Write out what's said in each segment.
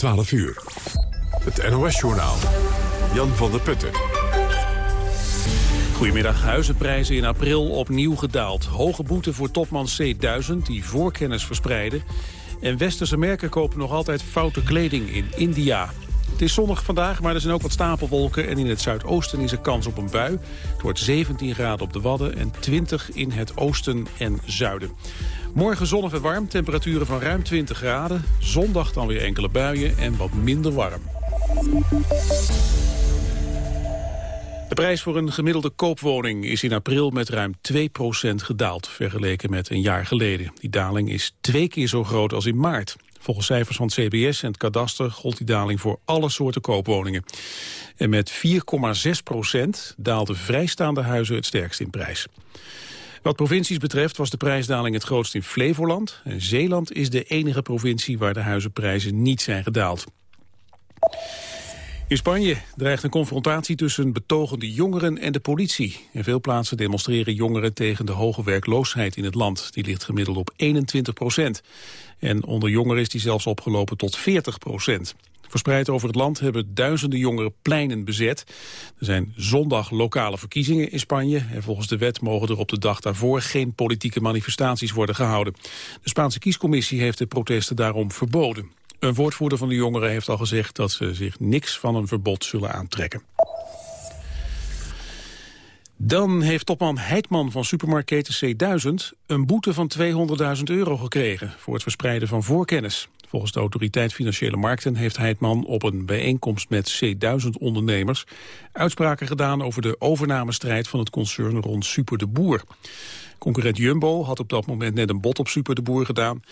12 uur. Het NOS-journaal. Jan van der Putten. Goedemiddag. Huizenprijzen in april opnieuw gedaald. Hoge boete voor topman C1000 die voorkennis verspreiden. En westerse merken kopen nog altijd foute kleding in India. Het is zonnig vandaag, maar er zijn ook wat stapelwolken... en in het zuidoosten is er kans op een bui. Het wordt 17 graden op de Wadden en 20 in het oosten en zuiden. Morgen zonnig en warm, temperaturen van ruim 20 graden. Zondag dan weer enkele buien en wat minder warm. De prijs voor een gemiddelde koopwoning is in april met ruim 2% gedaald... vergeleken met een jaar geleden. Die daling is twee keer zo groot als in maart. Volgens cijfers van CBS en het kadaster gold die daling voor alle soorten koopwoningen. En met 4,6 procent daalden vrijstaande huizen het sterkst in prijs. Wat provincies betreft was de prijsdaling het grootst in Flevoland. En Zeeland is de enige provincie waar de huizenprijzen niet zijn gedaald. In Spanje dreigt een confrontatie tussen betogende jongeren en de politie. In veel plaatsen demonstreren jongeren tegen de hoge werkloosheid in het land. Die ligt gemiddeld op 21 procent. En onder jongeren is die zelfs opgelopen tot 40 procent. Verspreid over het land hebben duizenden jongeren pleinen bezet. Er zijn zondag lokale verkiezingen in Spanje. En volgens de wet mogen er op de dag daarvoor geen politieke manifestaties worden gehouden. De Spaanse kiescommissie heeft de protesten daarom verboden. Een woordvoerder van de jongeren heeft al gezegd dat ze zich niks van een verbod zullen aantrekken. Dan heeft topman Heitman van supermarktketen C1000 een boete van 200.000 euro gekregen voor het verspreiden van voorkennis. Volgens de autoriteit Financiële Markten heeft Heitman op een bijeenkomst met C1000-ondernemers uitspraken gedaan over de overnamestrijd van het concern rond Super de Boer. Concurrent Jumbo had op dat moment net een bod op Super de Boer gedaan.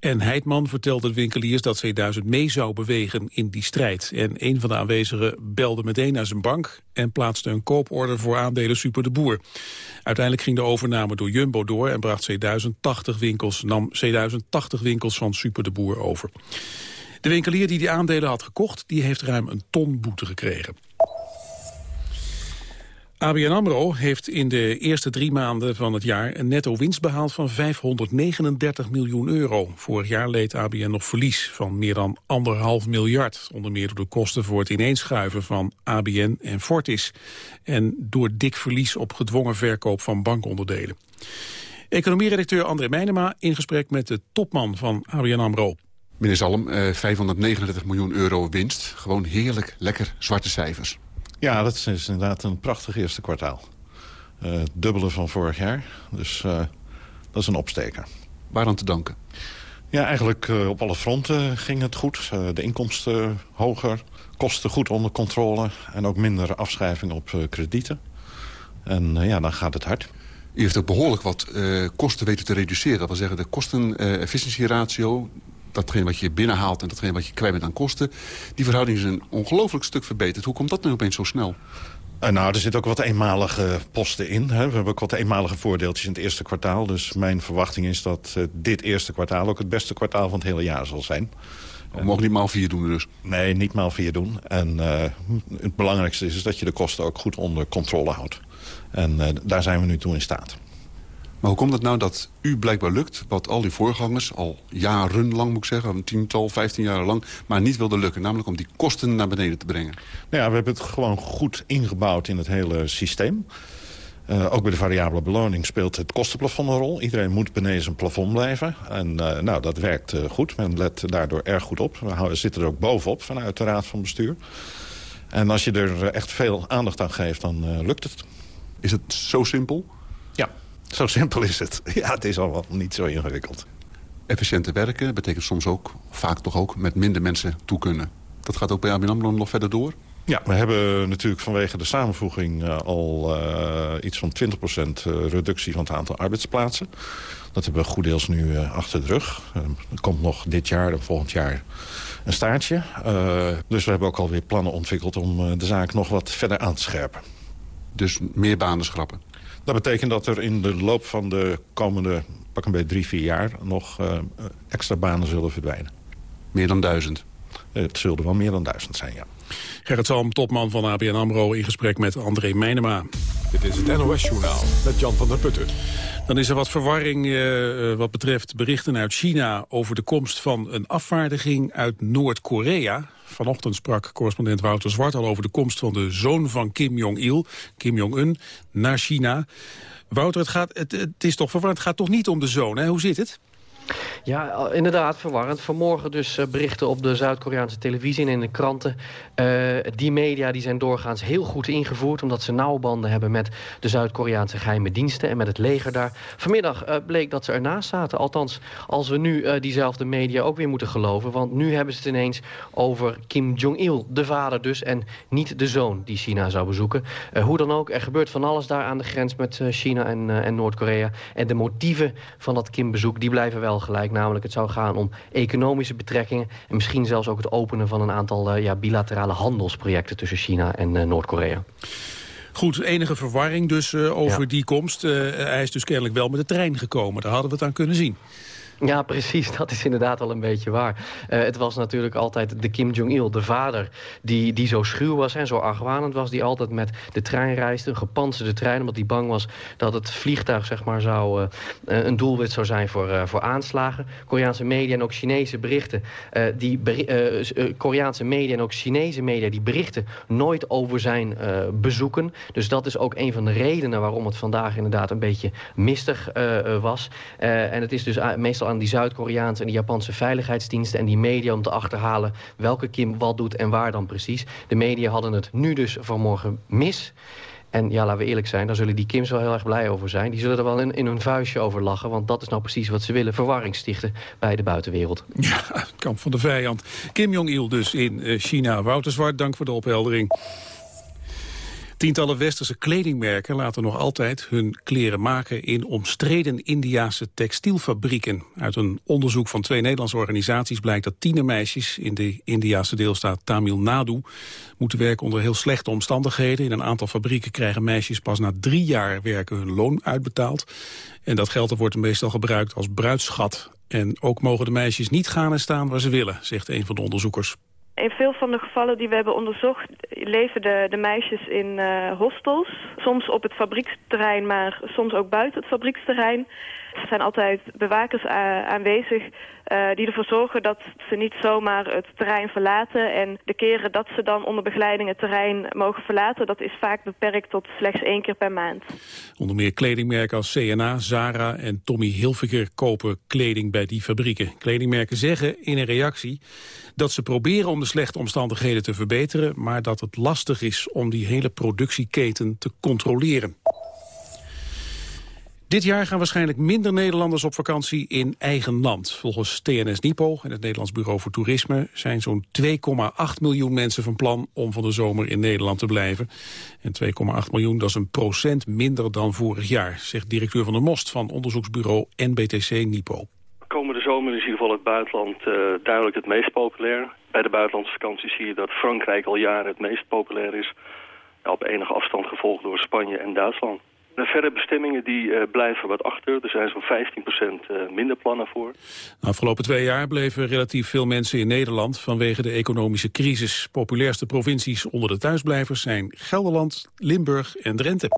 En Heitman vertelde de winkeliers dat C1000 mee zou bewegen in die strijd. En een van de aanwezigen belde meteen naar zijn bank... en plaatste een kooporder voor aandelen Super de Boer. Uiteindelijk ging de overname door Jumbo door... en bracht C1000 80 winkels, nam C1000 80 winkels van Super de Boer over. De winkelier die die aandelen had gekocht... die heeft ruim een ton boete gekregen. ABN AMRO heeft in de eerste drie maanden van het jaar een netto winst behaald van 539 miljoen euro. Vorig jaar leed ABN nog verlies van meer dan anderhalf miljard. Onder meer door de kosten voor het ineenschuiven van ABN en Fortis. En door dik verlies op gedwongen verkoop van bankonderdelen. Economieredacteur André Meijnema in gesprek met de topman van ABN AMRO. Meneer Zalm, 539 eh, miljoen euro winst. Gewoon heerlijk, lekker zwarte cijfers. Ja, dat is inderdaad een prachtig eerste kwartaal. Uh, dubbele van vorig jaar. Dus uh, dat is een opsteker. Waaraan te danken? Ja, eigenlijk uh, op alle fronten ging het goed. de inkomsten hoger, kosten goed onder controle... en ook minder afschrijving op kredieten. En ja, dan gaat het hard. U heeft ook behoorlijk wat kosten weten te reduceren. Dat wil zeggen, de kosten-efficiëntieratio datgene wat je binnenhaalt en datgene wat je kwijt bent aan kosten... die verhouding is een ongelooflijk stuk verbeterd. Hoe komt dat nu opeens zo snel? Uh, nou, er zitten ook wat eenmalige posten in. Hè. We hebben ook wat eenmalige voordeeltjes in het eerste kwartaal. Dus mijn verwachting is dat uh, dit eerste kwartaal ook het beste kwartaal van het hele jaar zal zijn. We mogen niet maal vier doen dus? Nee, niet maal vier doen. En uh, het belangrijkste is, is dat je de kosten ook goed onder controle houdt. En daar zijn we nu toe in staat. Maar hoe komt het nou dat u blijkbaar lukt... wat al die voorgangers al jarenlang, moet ik zeggen... een tiental, vijftien jaar lang, maar niet wilde lukken? Namelijk om die kosten naar beneden te brengen. Nou ja, we hebben het gewoon goed ingebouwd in het hele systeem. Uh, ook bij de variabele beloning speelt het kostenplafond een rol. Iedereen moet beneden zijn plafond blijven. En uh, nou, dat werkt uh, goed. Men let daardoor erg goed op. We zitten er ook bovenop vanuit de Raad van Bestuur. En als je er echt veel aandacht aan geeft, dan lukt het. Is het zo simpel? Ja. Zo simpel is het. Ja, het is allemaal niet zo ingewikkeld. Efficiënter werken betekent soms ook, vaak toch ook, met minder mensen toe kunnen. Dat gaat ook bij ABN AMRO nog verder door? Ja, we hebben natuurlijk vanwege de samenvoeging uh, al uh, iets van 20% eh, reductie van het aantal arbeidsplaatsen. Dat hebben we goed deels nu uh, achter de rug. er komt nog dit jaar en volgend jaar een staartje. dus we hebben ook alweer plannen ontwikkeld om de zaak nog wat verder aan te scherpen. Dus meer banen schrappen? Dat betekent dat er in de loop van de komende pak een beetje drie, vier jaar... nog uh, extra banen zullen verdwijnen. Meer dan duizend? Het zullen wel meer dan duizend zijn, ja. Gerrit Salm, topman van ABN AMRO, in gesprek met André Meijnema. Dit is het NOS-journaal met Jan van der Putten. Dan is er wat verwarring uh, wat betreft berichten uit China... over de komst van een afvaardiging uit Noord-Korea. Vanochtend sprak correspondent Wouter Zwart al over de komst van de zoon van Kim Jong-il, Kim Jong-un, naar China. Wouter, het, gaat, het, het is toch verwarrend, het gaat toch niet om de zoon, hè? Hoe zit het? Ja, inderdaad, verwarrend. Vanmorgen dus uh, berichten op de Zuid-Koreaanse televisie en in de kranten. Uh, die media die zijn doorgaans heel goed ingevoerd... omdat ze nauwe banden hebben met de Zuid-Koreaanse geheime diensten... en met het leger daar. Vanmiddag bleek dat ze ernaast zaten. Althans, als we nu diezelfde media ook weer moeten geloven. Want nu hebben ze het ineens over Kim Jong-il, de vader dus... en niet de zoon die China zou bezoeken. hoe dan ook, er gebeurt van alles daar aan de grens met China en, en Noord-Korea. En de motieven van dat Kim-bezoek, die blijven wel gelijk. Namelijk het zou gaan om economische betrekkingen... en misschien zelfs ook het openen van een aantal uh, ja, bilaterale handelsprojecten... tussen China en uh, Noord-Korea. Goed, enige verwarring dus uh, over ja. die komst. hij is dus kennelijk wel met de trein gekomen. Daar hadden we het aan kunnen zien. Ja, precies. Dat is inderdaad wel een beetje waar. Uh, het was natuurlijk altijd de Kim Jong-il, de vader... Die, die zo schuw was en zo argwanend was... die altijd met de trein reisde, een gepantserde trein... omdat hij bang was dat het vliegtuig zeg maar, zou, uh, een doelwit zou zijn voor, uh, voor aanslagen. Koreaanse media en ook Chinese berichten... die Koreaanse media en ook Chinese media... die berichten nooit over zijn bezoeken. Dus dat is ook een van de redenen... waarom het vandaag inderdaad een beetje mistig was. en het is dus meestal aan die Zuid-Koreaanse en die Japanse veiligheidsdiensten... en die media om te achterhalen welke Kim wat doet en waar dan precies. De media hadden het nu dus vanmorgen mis... En ja, laten we eerlijk zijn, daar zullen die Kims wel heel erg blij over zijn. Die zullen er wel in, in hun vuistje over lachen, want dat is nou precies wat ze willen. Verwarring stichten bij de buitenwereld. Ja, het kamp van de vijand. Kim Jong-il dus in uh, China. Wouter Zwart, dank voor de opheldering. Tientallen westerse kledingmerken laten nog altijd hun kleren maken in omstreden Indiase textielfabrieken. Uit een onderzoek van twee Nederlandse organisaties blijkt dat tienermeisjes in de Indiase deelstaat Tamil Nadu moeten werken onder heel slechte omstandigheden. In een aantal fabrieken krijgen meisjes pas na drie jaar werken hun loon uitbetaald. En dat geld wordt meestal gebruikt als bruidschat. En ook mogen de meisjes niet gaan en staan waar ze willen, zegt een van de onderzoekers. In veel van de gevallen die we hebben onderzocht... leven de, de meisjes in uh, hostels. Soms op het fabrieksterrein, maar soms ook buiten het fabrieksterrein. Er zijn altijd bewakers aanwezig uh, die ervoor zorgen dat ze niet zomaar het terrein verlaten. En de keren dat ze dan onder begeleiding het terrein mogen verlaten... dat is vaak beperkt tot slechts één keer per maand. Onder meer kledingmerken als CNA, Zara en Tommy Hilfiger kopen kleding bij die fabrieken. Kledingmerken zeggen in een reactie dat ze proberen om de slechte omstandigheden te verbeteren... maar dat het lastig is om die hele productieketen te controleren. Dit jaar gaan waarschijnlijk minder Nederlanders op vakantie in eigen land. Volgens TNS Nipo en het Nederlands Bureau voor Toerisme... zijn zo'n 2,8 miljoen mensen van plan om van de zomer in Nederland te blijven. En 2,8 miljoen, dat is een procent minder dan vorig jaar... zegt directeur van de Most van onderzoeksbureau NBTC Nipo. Komende zomer is in ieder geval het buitenland uh, duidelijk het meest populair. Bij de buitenlandse vakantie zie je dat Frankrijk al jaren het meest populair is. Op enige afstand gevolgd door Spanje en Duitsland. De verre bestemmingen die uh, blijven wat achter. Er zijn zo'n 15% uh, minder plannen voor. De afgelopen twee jaar bleven relatief veel mensen in Nederland... vanwege de economische crisis. Populairste provincies onder de thuisblijvers zijn Gelderland, Limburg en Drenthe.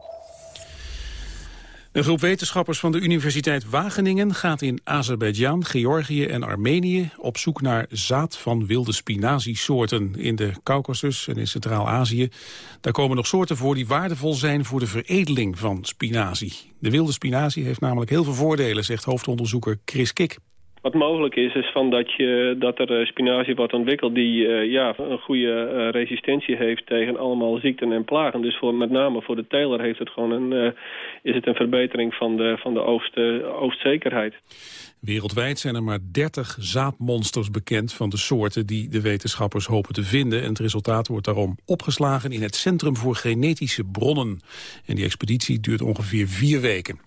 Een groep wetenschappers van de Universiteit Wageningen gaat in Azerbeidzjan, Georgië en Armenië op zoek naar zaad van wilde spinaziesoorten in de Caucasus en in Centraal-Azië. Daar komen nog soorten voor die waardevol zijn voor de veredeling van spinazie. De wilde spinazie heeft namelijk heel veel voordelen, zegt hoofdonderzoeker Chris Kik. Wat mogelijk is, is van dat, je, dat er eh, spinazie wordt ontwikkeld die uh, ja, een goede uh, resistentie heeft tegen allemaal ziekten en plagen. Dus voor, met name voor de teler heeft het gewoon een, is het een verbetering van de, van de oogst, oogstzekerheid. Wereldwijd zijn er maar 30 zaadmonsters bekend van de soorten die de wetenschappers hopen te vinden. En het resultaat wordt daarom opgeslagen in het Centrum voor Genetische Bronnen. En die expeditie duurt ongeveer vier weken.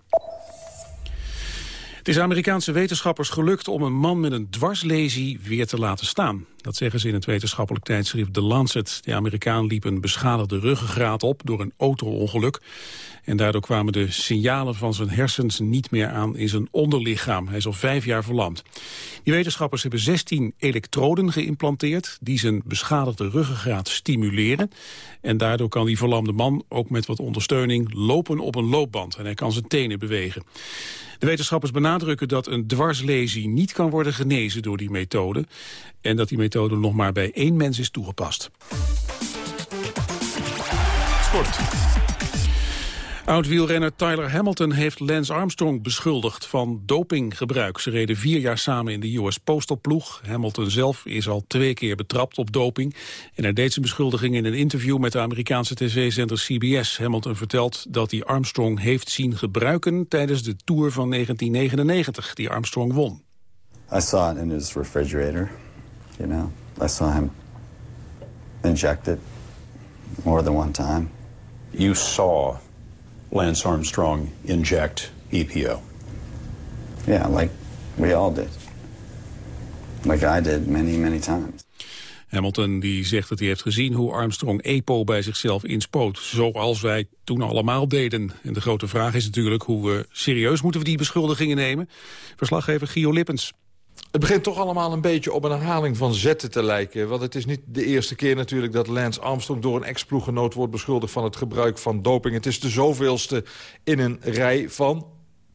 Het is Amerikaanse wetenschappers gelukt om een man met een dwarslesie weer te laten staan. Dat zeggen ze in het wetenschappelijk tijdschrift The Lancet. De Amerikaan liep een beschadigde ruggengraat op door een auto-ongeluk. En daardoor kwamen de signalen van zijn hersens niet meer aan in zijn onderlichaam. Hij is al vijf jaar verlamd. Die wetenschappers hebben 16 elektroden geïmplanteerd... die zijn beschadigde ruggengraat stimuleren. En daardoor kan die verlamde man ook met wat ondersteuning lopen op een loopband. En hij kan zijn tenen bewegen. De wetenschappers benadrukken dat een dwarslesie niet kan worden genezen door die methode. En dat die methode nog maar bij één mens is toegepast. Sport. Oud-wielrenner Tyler Hamilton heeft Lance Armstrong beschuldigd van dopinggebruik. Ze reden vier jaar samen in de US Postal ploeg. Hamilton zelf is al twee keer betrapt op doping. En hij deed zijn beschuldiging in een interview met de Amerikaanse tv-zender CBS. Hamilton vertelt dat hij Armstrong heeft zien gebruiken tijdens de Tour van 1999, die Armstrong won. I saw it in his refrigerator, you know. I saw him inject it more than one time. You saw Lance Armstrong inject EPO? Yeah, like we all did. Like I did many, many times. Hamilton die zegt dat hij heeft gezien hoe Armstrong EPO bij zichzelf inspoot. Zoals wij toen allemaal deden. En de grote vraag is natuurlijk hoe we serieus moeten we die beschuldigingen nemen. Verslaggever Gio Lippens. Het begint toch allemaal een beetje op een herhaling van zetten te lijken. Want het is niet de eerste keer natuurlijk dat Lance Armstrong... door een ex-ploeggenoot wordt beschuldigd van het gebruik van doping. Het is de zoveelste in een rij van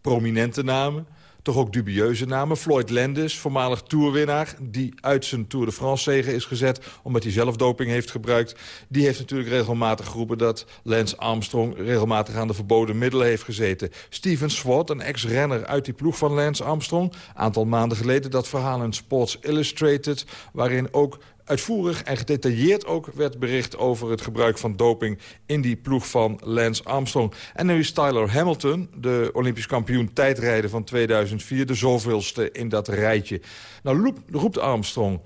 prominente namen toch ook dubieuze namen. Floyd Landis, voormalig toerwinnaar... die uit zijn Tour de France zegen is gezet... omdat hij zelf doping heeft gebruikt. Die heeft natuurlijk regelmatig geroepen... dat Lance Armstrong regelmatig aan de verboden middelen heeft gezeten. Steven Swart, een ex-renner uit die ploeg van Lance Armstrong... aantal maanden geleden dat verhaal in Sports Illustrated... waarin ook uitvoerig en gedetailleerd ook werd bericht over het gebruik van doping in die ploeg van Lance Armstrong. En nu is Tyler Hamilton, de Olympisch kampioen tijdrijden van 2004, de zoveelste in dat rijtje. Nou roept Armstrong,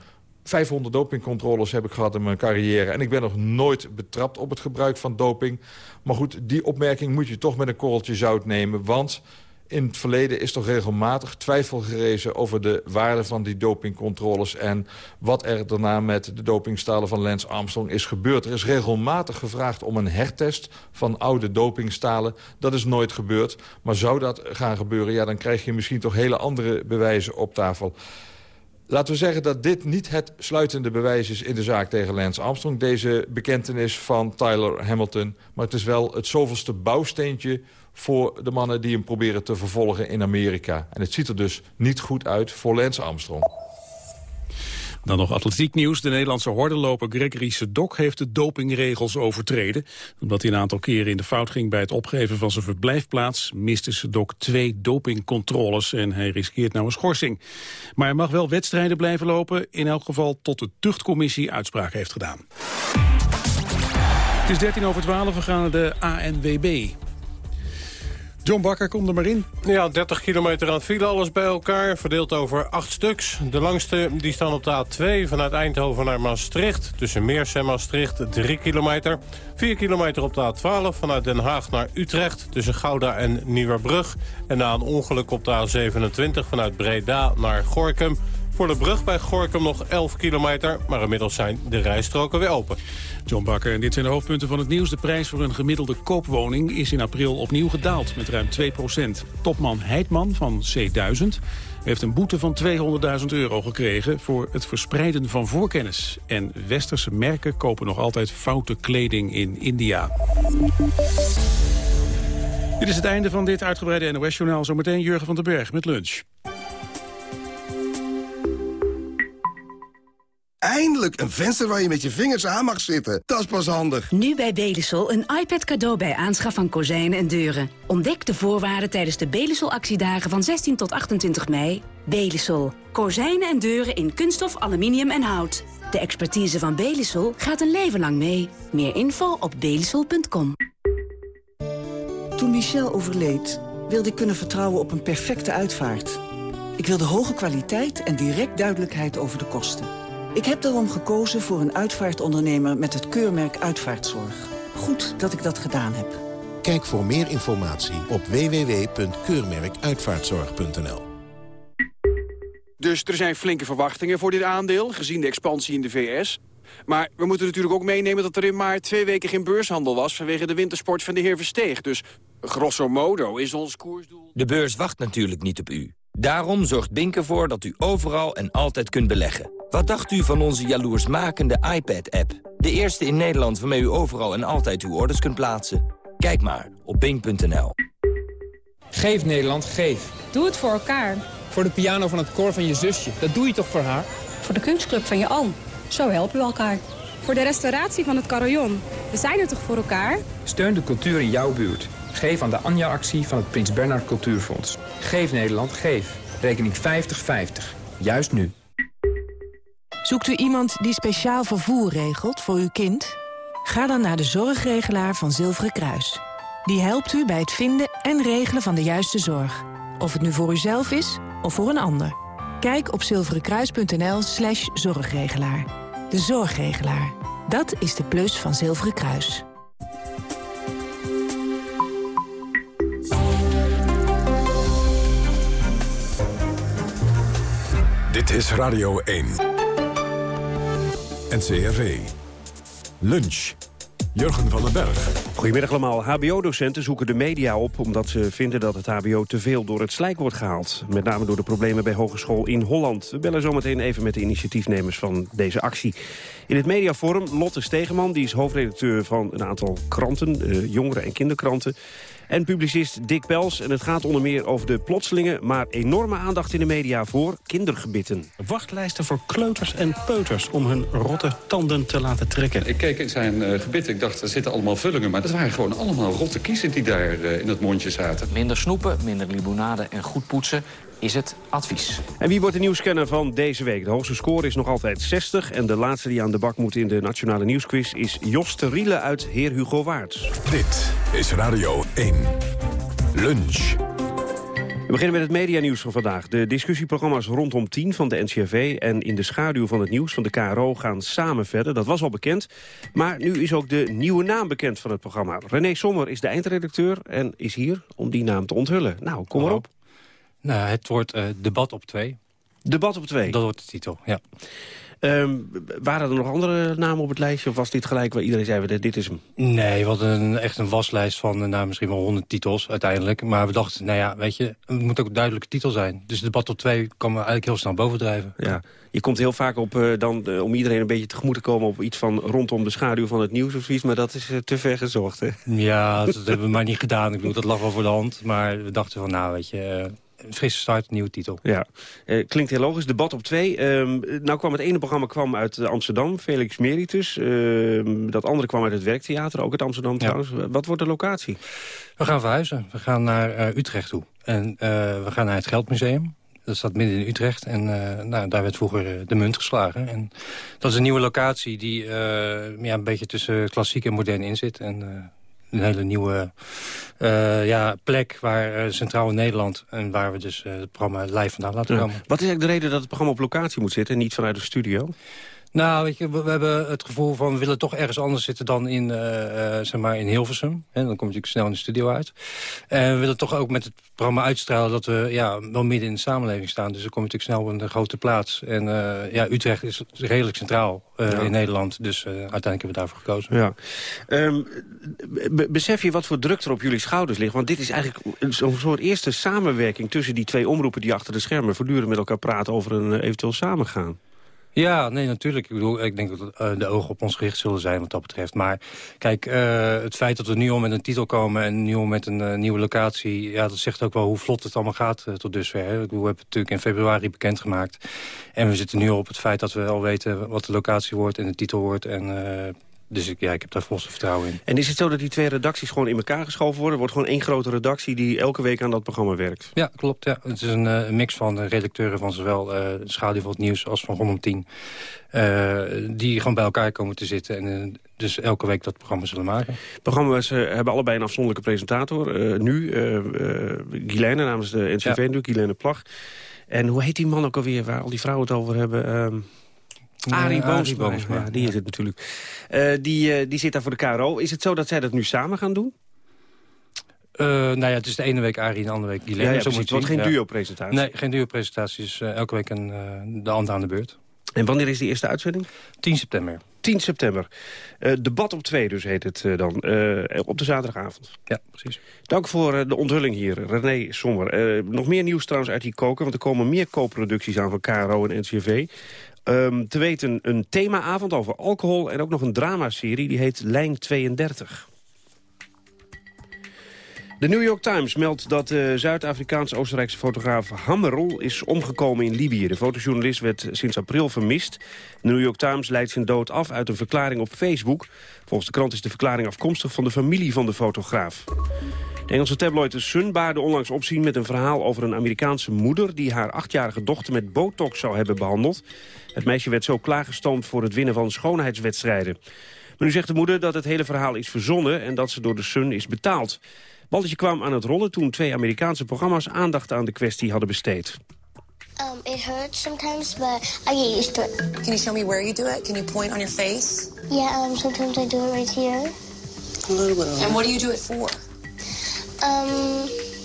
500 dopingcontroles heb ik gehad in mijn carrière... en ik ben nog nooit betrapt op het gebruik van doping. Maar goed, die opmerking moet je toch met een korreltje zout nemen... want in het verleden is toch regelmatig twijfel gerezen over de waarde van die dopingcontroles... en wat er daarna met de dopingstalen van Lance Armstrong is gebeurd. Er is regelmatig gevraagd om een hertest van oude dopingstalen. Dat is nooit gebeurd. Maar zou dat gaan gebeuren, ja, dan krijg je misschien toch hele andere bewijzen op tafel. Laten we zeggen dat dit niet het sluitende bewijs is in de zaak tegen Lance Armstrong. Deze bekentenis van Tyler Hamilton. Maar het is wel het zoveelste bouwsteentje voor de mannen die hem proberen te vervolgen in Amerika. En het ziet er dus niet goed uit voor Lance Armstrong. Dan nog atletiek nieuws. De Nederlandse hordenloper Gregory Sedok heeft de dopingregels overtreden. Omdat hij een aantal keren in de fout ging bij het opgeven van zijn verblijfplaats... miste Sedok twee dopingcontroles en hij riskeert nou een schorsing. Maar hij mag wel wedstrijden blijven lopen, in elk geval tot de tuchtcommissie uitspraak heeft gedaan. Het is 13 over 12, we gaan naar de ANWB. John Bakker, kom er maar in. Ja, 30 kilometer aan file, alles bij elkaar, verdeeld over acht stuks. De langste die staan op de A2 vanuit Eindhoven naar Maastricht. Tussen Meers en Maastricht 3 kilometer. 4 kilometer op de A12 vanuit Den Haag naar Utrecht. Tussen Gouda en Nieuwerbrug. En na een ongeluk op de A27 vanuit Breda naar Gorkum. Voor de brug bij Gorkum nog 11 kilometer, maar inmiddels zijn de rijstroken weer open. John Bakker, en dit zijn de hoofdpunten van het nieuws. De prijs voor een gemiddelde koopwoning is in april opnieuw gedaald met ruim 2% Topman Heidman van C1000 heeft een boete van 200.000 euro gekregen... voor het verspreiden van voorkennis. En westerse merken kopen nog altijd foute kleding in India. Dit is het einde van dit uitgebreide NOS-journaal. Zometeen Jurgen van den Berg met lunch. Eindelijk een venster waar je met je vingers aan mag zitten. Dat is pas handig. Nu bij Belisol een iPad cadeau bij aanschaf van kozijnen en deuren. Ontdek de voorwaarden tijdens de Belisol actiedagen van 16 tot 28 mei. Belisol. Kozijnen en deuren in kunststof, aluminium en hout. De expertise van Belisol gaat een leven lang mee. Meer info op belisol.com. Toen Michel overleed, wilde ik kunnen vertrouwen op een perfecte uitvaart. Ik wilde hoge kwaliteit en direct duidelijkheid over de kosten. Ik heb daarom gekozen voor een uitvaartondernemer met het keurmerk Uitvaartzorg. Goed dat ik dat gedaan heb. Kijk voor meer informatie op www.keurmerkuitvaartzorg.nl Dus er zijn flinke verwachtingen voor dit aandeel, gezien de expansie in de VS. Maar we moeten natuurlijk ook meenemen dat er in maart twee weken geen beurshandel was... vanwege de wintersport van de heer Versteeg. Dus grosso modo is ons koersdoel... De beurs wacht natuurlijk niet op u. Daarom zorgt Bink ervoor dat u overal en altijd kunt beleggen. Wat dacht u van onze jaloersmakende iPad-app? De eerste in Nederland waarmee u overal en altijd uw orders kunt plaatsen. Kijk maar op bink.nl. Geef Nederland, geef. Doe het voor elkaar. Voor de piano van het koor van je zusje. Dat doe je toch voor haar? Voor de kunstclub van je oom. Zo helpen we elkaar. Voor de restauratie van het carillon. We zijn er toch voor elkaar? Steun de cultuur in jouw buurt. Geef aan de Anja-actie van het Prins Bernhard Cultuurfonds. Geef Nederland, geef. Rekening 50-50. Juist nu. Zoekt u iemand die speciaal vervoer regelt voor uw kind? Ga dan naar de zorgregelaar van Zilveren Kruis. Die helpt u bij het vinden en regelen van de juiste zorg. Of het nu voor uzelf is of voor een ander. Kijk op zilverenkruis.nl slash zorgregelaar. De zorgregelaar. Dat is de plus van Zilveren Kruis. Dit is Radio 1. NCRV. Lunch. Jurgen van den Berg. Goedemiddag allemaal. HBO-docenten zoeken de media op... omdat ze vinden dat het hbo te veel door het slijk wordt gehaald. Met name door de problemen bij hogeschool in Holland. We bellen zometeen even met de initiatiefnemers van deze actie. In het mediaforum Lotte Stegeman, die is hoofdredacteur van een aantal kranten... Uh, jongeren- en kinderkranten. En publicist Dick Pels. En het gaat onder meer over de plotselinge, maar enorme aandacht in de media voor kindergebitten. Wachtlijsten voor kleuters en peuters om hun rotte tanden te laten trekken. Ik keek in zijn uh, gebit, ik dacht, er zitten allemaal vullingen. Maar dat waren gewoon allemaal rotte kiezen die daar uh, in het mondje zaten. Minder snoepen, minder limonade en goed poetsen is het advies. En wie wordt de nieuwscanner van deze week? De hoogste score is nog altijd 60. En de laatste die aan de bak moet in de Nationale Nieuwsquiz... is Jos Teriele uit Heer Hugo Waard. Dit is Radio 1. Lunch. We beginnen met het medianieuws van vandaag. De discussieprogramma's rondom 10 van de NCRV en in de schaduw van het nieuws van de KRO gaan samen verder. Dat was al bekend. Maar nu is ook de nieuwe naam bekend van het programma. René Sommer is de eindredacteur en is hier om die naam te onthullen. Nou, kom maar op. Nou, het wordt uh, Debat op 2. Debat op 2? Dat wordt de titel, ja. Um, waren er nog andere namen op het lijstje? Of was dit gelijk waar iedereen zei, dit is hem? Nee, we hadden een, echt een waslijst van nou, misschien wel 100 titels uiteindelijk. Maar we dachten, nou ja, weet je, het moet ook een duidelijke titel zijn. Dus debat op 2 kan we eigenlijk heel snel bovendrijven. Ja, je komt heel vaak op, uh, dan, uh, om iedereen een beetje tegemoet te komen... op iets van rondom de schaduw van het nieuws of zoiets. Maar dat is uh, te ver gezocht, hè? Ja, dat, dat hebben we maar niet gedaan. Ik bedoel, dat lag wel voor de hand. Maar we dachten van, nou, weet je een frisse start, nieuwe titel. Ja, eh, klinkt heel logisch. Debat op twee. Um, nou kwam het ene programma kwam uit Amsterdam, Felix Meritus. Uh, dat andere kwam uit het Werktheater, ook uit Amsterdam ja. trouwens. Wat wordt de locatie? We gaan verhuizen. We gaan naar uh, Utrecht toe. En we gaan naar het Geldmuseum. Dat staat midden in Utrecht. En uh, nou, daar werd vroeger de munt geslagen. En dat is een nieuwe locatie die ja, een beetje tussen klassiek en modern in zit. En een hele nieuwe uh, ja, plek waar uh, Centraal in Nederland... en waar we dus uh, het programma live vandaan laten komen. Wat is eigenlijk de reden dat het programma op locatie moet zitten... en niet vanuit de studio? Nou, weet je, we, we, hebben het gevoel van we willen toch ergens anders zitten dan in, uh, uh, zeg maar in Hilversum. En dan kom je natuurlijk snel in de studio uit. En we willen toch ook met het programma uitstralen dat we ja, wel midden in de samenleving staan. Dus dan kom je natuurlijk snel op een grote plaats. En uh, ja, Utrecht is redelijk centraal ja. in Nederland. Dus uiteindelijk hebben we daarvoor gekozen. Ja. Um, besef je wat voor druk er op jullie schouders ligt? Want dit is eigenlijk zo'n soort eerste samenwerking tussen die twee omroepen... die achter de schermen voortdurend met elkaar praten over een eventueel samengaan. Ja, nee, natuurlijk. Ik bedoel, ik denk dat uh, de ogen op ons gericht zullen zijn wat dat betreft. Maar kijk, uh, het feit dat we nu al met een titel komen en nu al met een uh, nieuwe locatie... ja, dat zegt ook wel hoe vlot het allemaal gaat tot dusver. We hebben het natuurlijk in februari bekendgemaakt. En we zitten nu al op het feit dat we al weten wat de locatie wordt en de titel wordt. En dus ik, ja, ik heb daar volste vertrouwen in. En is het zo dat die twee redacties gewoon in elkaar geschoven worden? wordt gewoon één grote redactie die elke week aan dat programma werkt? Ja, klopt. Ja. Het is een uh, mix van de redacteuren van zowel uh, Schaduw van het Nieuws als van Rondom 10. Uh, die gewoon bij elkaar komen te zitten en dus elke week dat programma zullen maken. Programma's hebben allebei een afzonderlijke presentator. nu, Guilaine namens de NCV, ja. natuurlijk, Guilaine Plag. En hoe heet die man ook alweer waar al die vrouwen het over hebben? Arie Boomsma, ja, die is het natuurlijk. Uh, die, uh, die zit daar voor de KRO. Is het zo dat zij dat nu samen gaan doen? Uh, nou ja, het is de ene week Arie en de andere week Guilaine. Ja, ja, zo moet het wordt geen duo-presentatie. Nee, geen duo-presentatie. is uh, elke week een, uh, de hand aan de beurt. En wanneer is die eerste uitzending? 10 september. 10 september. Uh, debat op 2 dus heet het uh, dan. Uh, op de zaterdagavond. Ja, precies. Dank voor de onthulling hier, René Sommer. nog meer nieuws trouwens uit die koken, want er komen meer koopproducties aan van KRO en NCV. Um, te weten een themaavond over alcohol en ook nog een dramaserie, die heet Lijn 32. De New York Times meldt dat de Zuid-Afrikaans-Oostenrijkse fotograaf Hammerl is omgekomen in Libië. De fotojournalist werd sinds april vermist. De New York Times leidt zijn dood af uit een verklaring op Facebook. Volgens de krant is de verklaring afkomstig van de familie van de fotograaf. De Engelse tabloid The Sun baarde onlangs opzien met een verhaal over een Amerikaanse moeder... die haar achtjarige dochter met botox zou hebben behandeld. Het meisje werd zo klaargestoomd voor het winnen van schoonheidswedstrijden. Maar nu zegt de moeder dat het hele verhaal is verzonnen... en dat ze door The Sun is betaald. Balletje kwam aan het rollen toen twee Amerikaanse programma's aandacht aan de kwestie hadden besteed. Um, it hurts sometimes, but I get used to it. Can you show me where you do it? Can you point on your face? Yeah, um, sometimes I do it right here. A little bit. And what do you do it for? Um.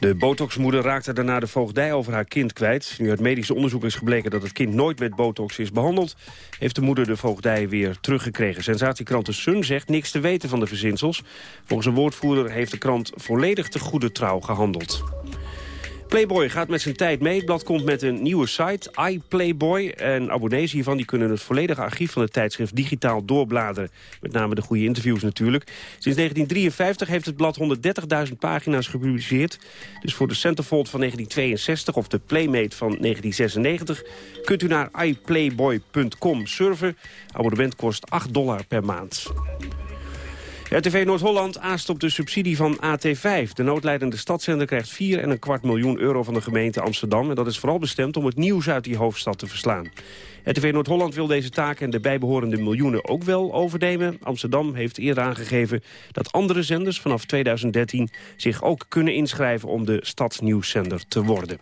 De botoxmoeder raakte daarna de voogdij over haar kind kwijt. Nu uit medisch onderzoek is gebleken dat het kind nooit met botox is behandeld... heeft de moeder de voogdij weer teruggekregen. Sensatiekrant De Sun zegt niks te weten van de verzinsels. Volgens een woordvoerder heeft de krant volledig te goede trouw gehandeld. Playboy gaat met zijn tijd mee. Het blad komt met een nieuwe site, iPlayboy. En abonnees hiervan die kunnen het volledige archief van het tijdschrift digitaal doorbladeren. Met name de goede interviews natuurlijk. Sinds 1953 heeft het blad 130.000 pagina's gepubliceerd. Dus voor de Centerfold van 1962 of de Playmate van 1996... kunt u naar iPlayboy.com surfen. Abonnement kost 8 dollar per maand. RTV Noord-Holland aast op de subsidie van AT5. De noodleidende stadszender krijgt 4,25 miljoen euro van de gemeente Amsterdam. En dat is vooral bestemd om het nieuws uit die hoofdstad te verslaan. RTV Noord-Holland wil deze taken en de bijbehorende miljoenen ook wel overnemen. Amsterdam heeft eerder aangegeven dat andere zenders vanaf 2013 zich ook kunnen inschrijven om de stadsnieuwszender te worden.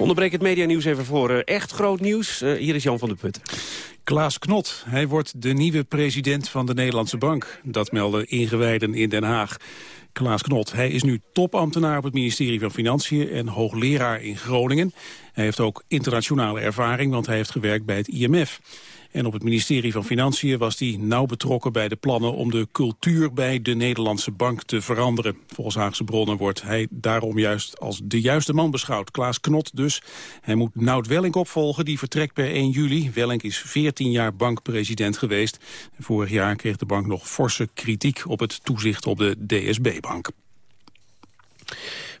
Onderbreek het medianieuws even voor uh, echt groot nieuws. Uh, hier is Jan van der Putten. Klaas Knot, hij wordt de nieuwe president van de Nederlandse Bank. Dat melden ingewijden in Den Haag. Klaas Knot, hij is nu topambtenaar op het ministerie van Financiën... en hoogleraar in Groningen. Hij heeft ook internationale ervaring, want hij heeft gewerkt bij het IMF. En op het ministerie van Financiën was hij nauw betrokken bij de plannen om de cultuur bij de Nederlandse bank te veranderen. Volgens Haagse bronnen wordt hij daarom juist als de juiste man beschouwd. Klaas Knot dus. Hij moet Nout Welling opvolgen, die vertrekt per 1 juli. Welling is 14 jaar bankpresident geweest. Vorig jaar kreeg de bank nog forse kritiek op het toezicht op de DSB-bank.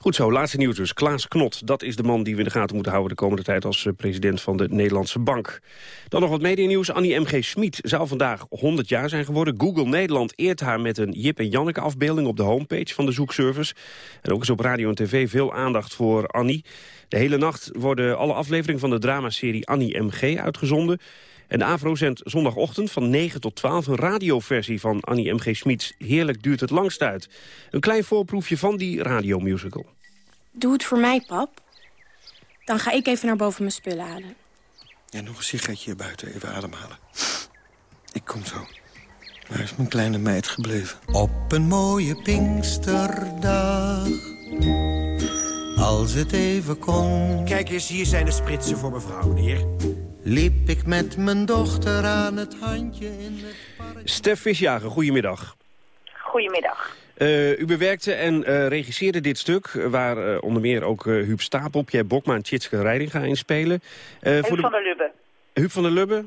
Goed zo, laatste nieuws dus. Klaas Knot, dat is de man die we in de gaten moeten houden... de komende tijd als eh, president van de Nederlandse Bank. Dan nog wat medianieuws. Annie M.G. Schmid zou vandaag 100 jaar zijn geworden. Google Nederland eert haar met een Jip en Janneke afbeelding... op de homepage van de zoekservice. En ook is op radio en tv veel aandacht voor Annie. De hele nacht worden alle afleveringen van de dramaserie Annie M.G. uitgezonden... En de AVRO zendt zondagochtend van 9 tot 12 een radioversie van Annie M.G. Schmids Heerlijk duurt het langst uit. Een klein voorproefje van die radiomusical. Doe het voor mij, pap. Dan ga ik even naar boven mijn spullen halen. Ja, nog een sigaretje hier buiten, even ademhalen. Ik kom zo. Waar is mijn kleine meid gebleven? Op een mooie Pinksterdag, als het even kon... Kijk eens, hier zijn de spritsen voor mevrouw, meneer liep ik met mijn dochter aan het handje in het park. Stef Visjager, goedemiddag. Goedemiddag. Uh, u bewerkte en uh, regisseerde dit stuk, waar uh, onder meer ook Huub Stapel, Pierre Bokma en Tjitske Reiding gaan inspelen. Huub voor de... van der Lubbe. Huub van der Lubbe?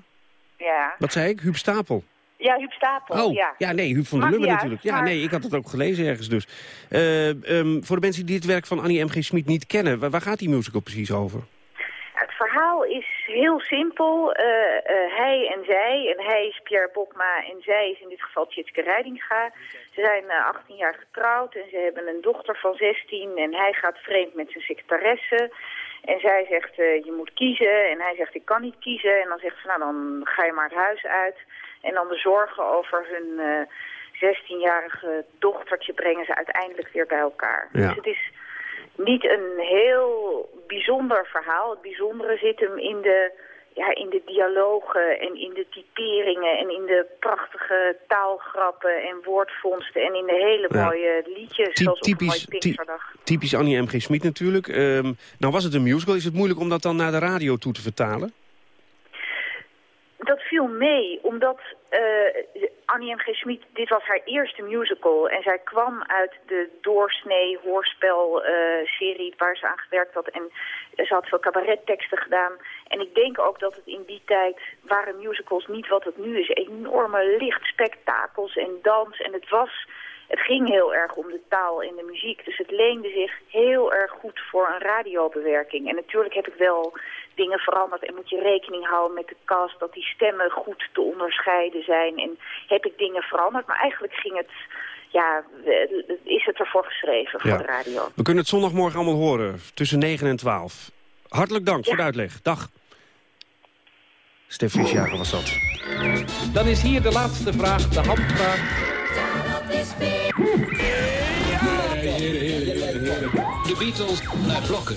Ja. Wat zei ik? Huub Stapel? Ja, Huub Stapel, oh, ja. ja. nee, Huub van der Lubbe natuurlijk. Ja, nee, ik had het ook gelezen ergens dus. Um, voor de mensen die dit werk van Annie M.G. Smit niet kennen, waar, waar gaat die musical precies over? Het verhaal is heel simpel. Uh, uh, hij en zij, en hij is Pierre Bokma en zij is in dit geval Tjitske Reidinga. Ze zijn uh, 18 jaar getrouwd en ze hebben een dochter van 16 en hij gaat vreemd met zijn secretaresse. En zij zegt, je moet kiezen. En hij zegt, ik kan niet kiezen. En dan zegt ze, nou, dan ga je maar het huis uit. En dan de zorgen over hun 16-jarige dochtertje brengen ze uiteindelijk weer bij elkaar. Ja. Dus het is niet een heel bijzonder verhaal. Het bijzondere zit hem in de, ja, in de dialogen en in de typeringen en in de prachtige taalgrappen en woordvondsten en in de hele Ja. mooie liedjes, zoals op een typisch, mooie ty- typisch Annie M.G. Smit natuurlijk. Ehm, nou was het een musical. Is het moeilijk om dat dan naar de radio toe te vertalen? Dat viel mee, omdat eh, Annie M.G. Schmid, dit was haar eerste musical. En zij kwam uit de doorsnee hoorspelserie waar ze aan gewerkt had. En ze had veel cabaretteksten gedaan. En ik denk ook dat het in die tijd waren musicals niet wat het nu is. Enorme lichtspektakels en dans. En het was... Het ging heel erg om de taal en de muziek. Dus het leende zich heel erg goed voor een radiobewerking. En natuurlijk heb ik wel dingen veranderd. En moet je rekening houden met de cast dat die stemmen goed te onderscheiden zijn. En heb ik dingen veranderd. Maar eigenlijk ging het... Ja, is het ervoor geschreven voor Ja. de radio. We kunnen het zondagmorgen allemaal horen. Tussen 9 en 12. Hartelijk dank voor de uitleg. Dag. Stef Friesjager was dat. Dan is hier de laatste vraag, de handvraag. De Beatles naar blokken.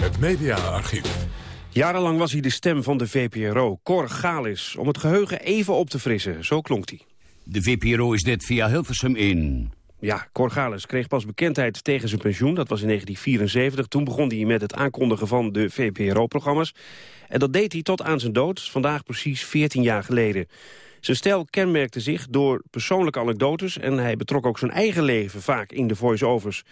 Het mediaarchief. Jarenlang was hij de stem van de VPRO, Cor Galis. Om het geheugen even op te frissen, zo klonk hij. De VPRO is dit via Hilversum in. Ja, Cor Galis kreeg pas bekendheid tegen zijn pensioen. Dat was in 1974. Toen begon hij met het aankondigen van de VPRO-programma's. En dat deed hij tot aan zijn dood, vandaag precies 14 jaar geleden. Zijn stijl kenmerkte zich door persoonlijke anekdotes... en hij betrok ook zijn eigen leven vaak in de voice-overs.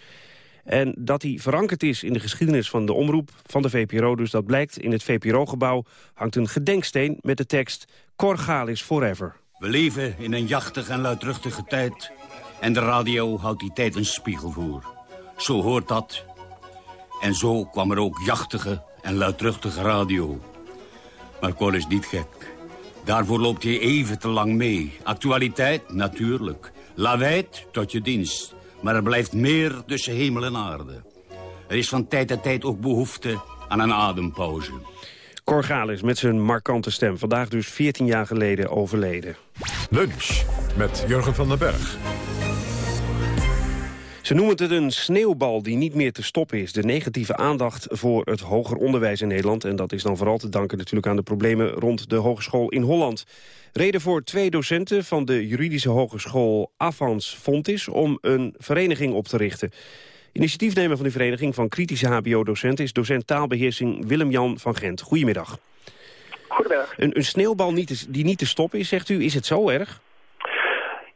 En dat hij verankerd is in de geschiedenis van de omroep van de VPRO... dus dat blijkt in het VPRO-gebouw hangt een gedenksteen met de tekst... Cor Galis Forever. We leven in een jachtige en luidruchtige tijd. En de radio houdt die tijd een spiegel voor. Zo hoort dat. En zo kwam er ook jachtige en luidruchtige radio. Maar Cor is niet gek. Daarvoor loopt hij even te lang mee. Actualiteit, natuurlijk. Lawaait, tot je dienst. Maar er blijft meer tussen hemel en aarde. Er is van tijd tot tijd ook behoefte aan een adempauze. Cor Galis met zijn markante stem. Vandaag dus 14 jaar geleden overleden. Lunch met Jurgen van den Berg. Ze noemen het een sneeuwbal die niet meer te stoppen is. De negatieve aandacht voor het hoger onderwijs in Nederland. En dat is dan vooral te danken natuurlijk aan de problemen rond de hogeschool in Holland. Reden voor twee docenten van de juridische hogeschool Avans Fontis... om een vereniging op te richten. Initiatiefnemer van die vereniging van kritische hbo-docenten... is docent taalbeheersing Willem-Jan van Gent. Goedemiddag. Goedemiddag. Een, een sneeuwbal niet te- die niet te stoppen is, zegt u. Is het zo erg?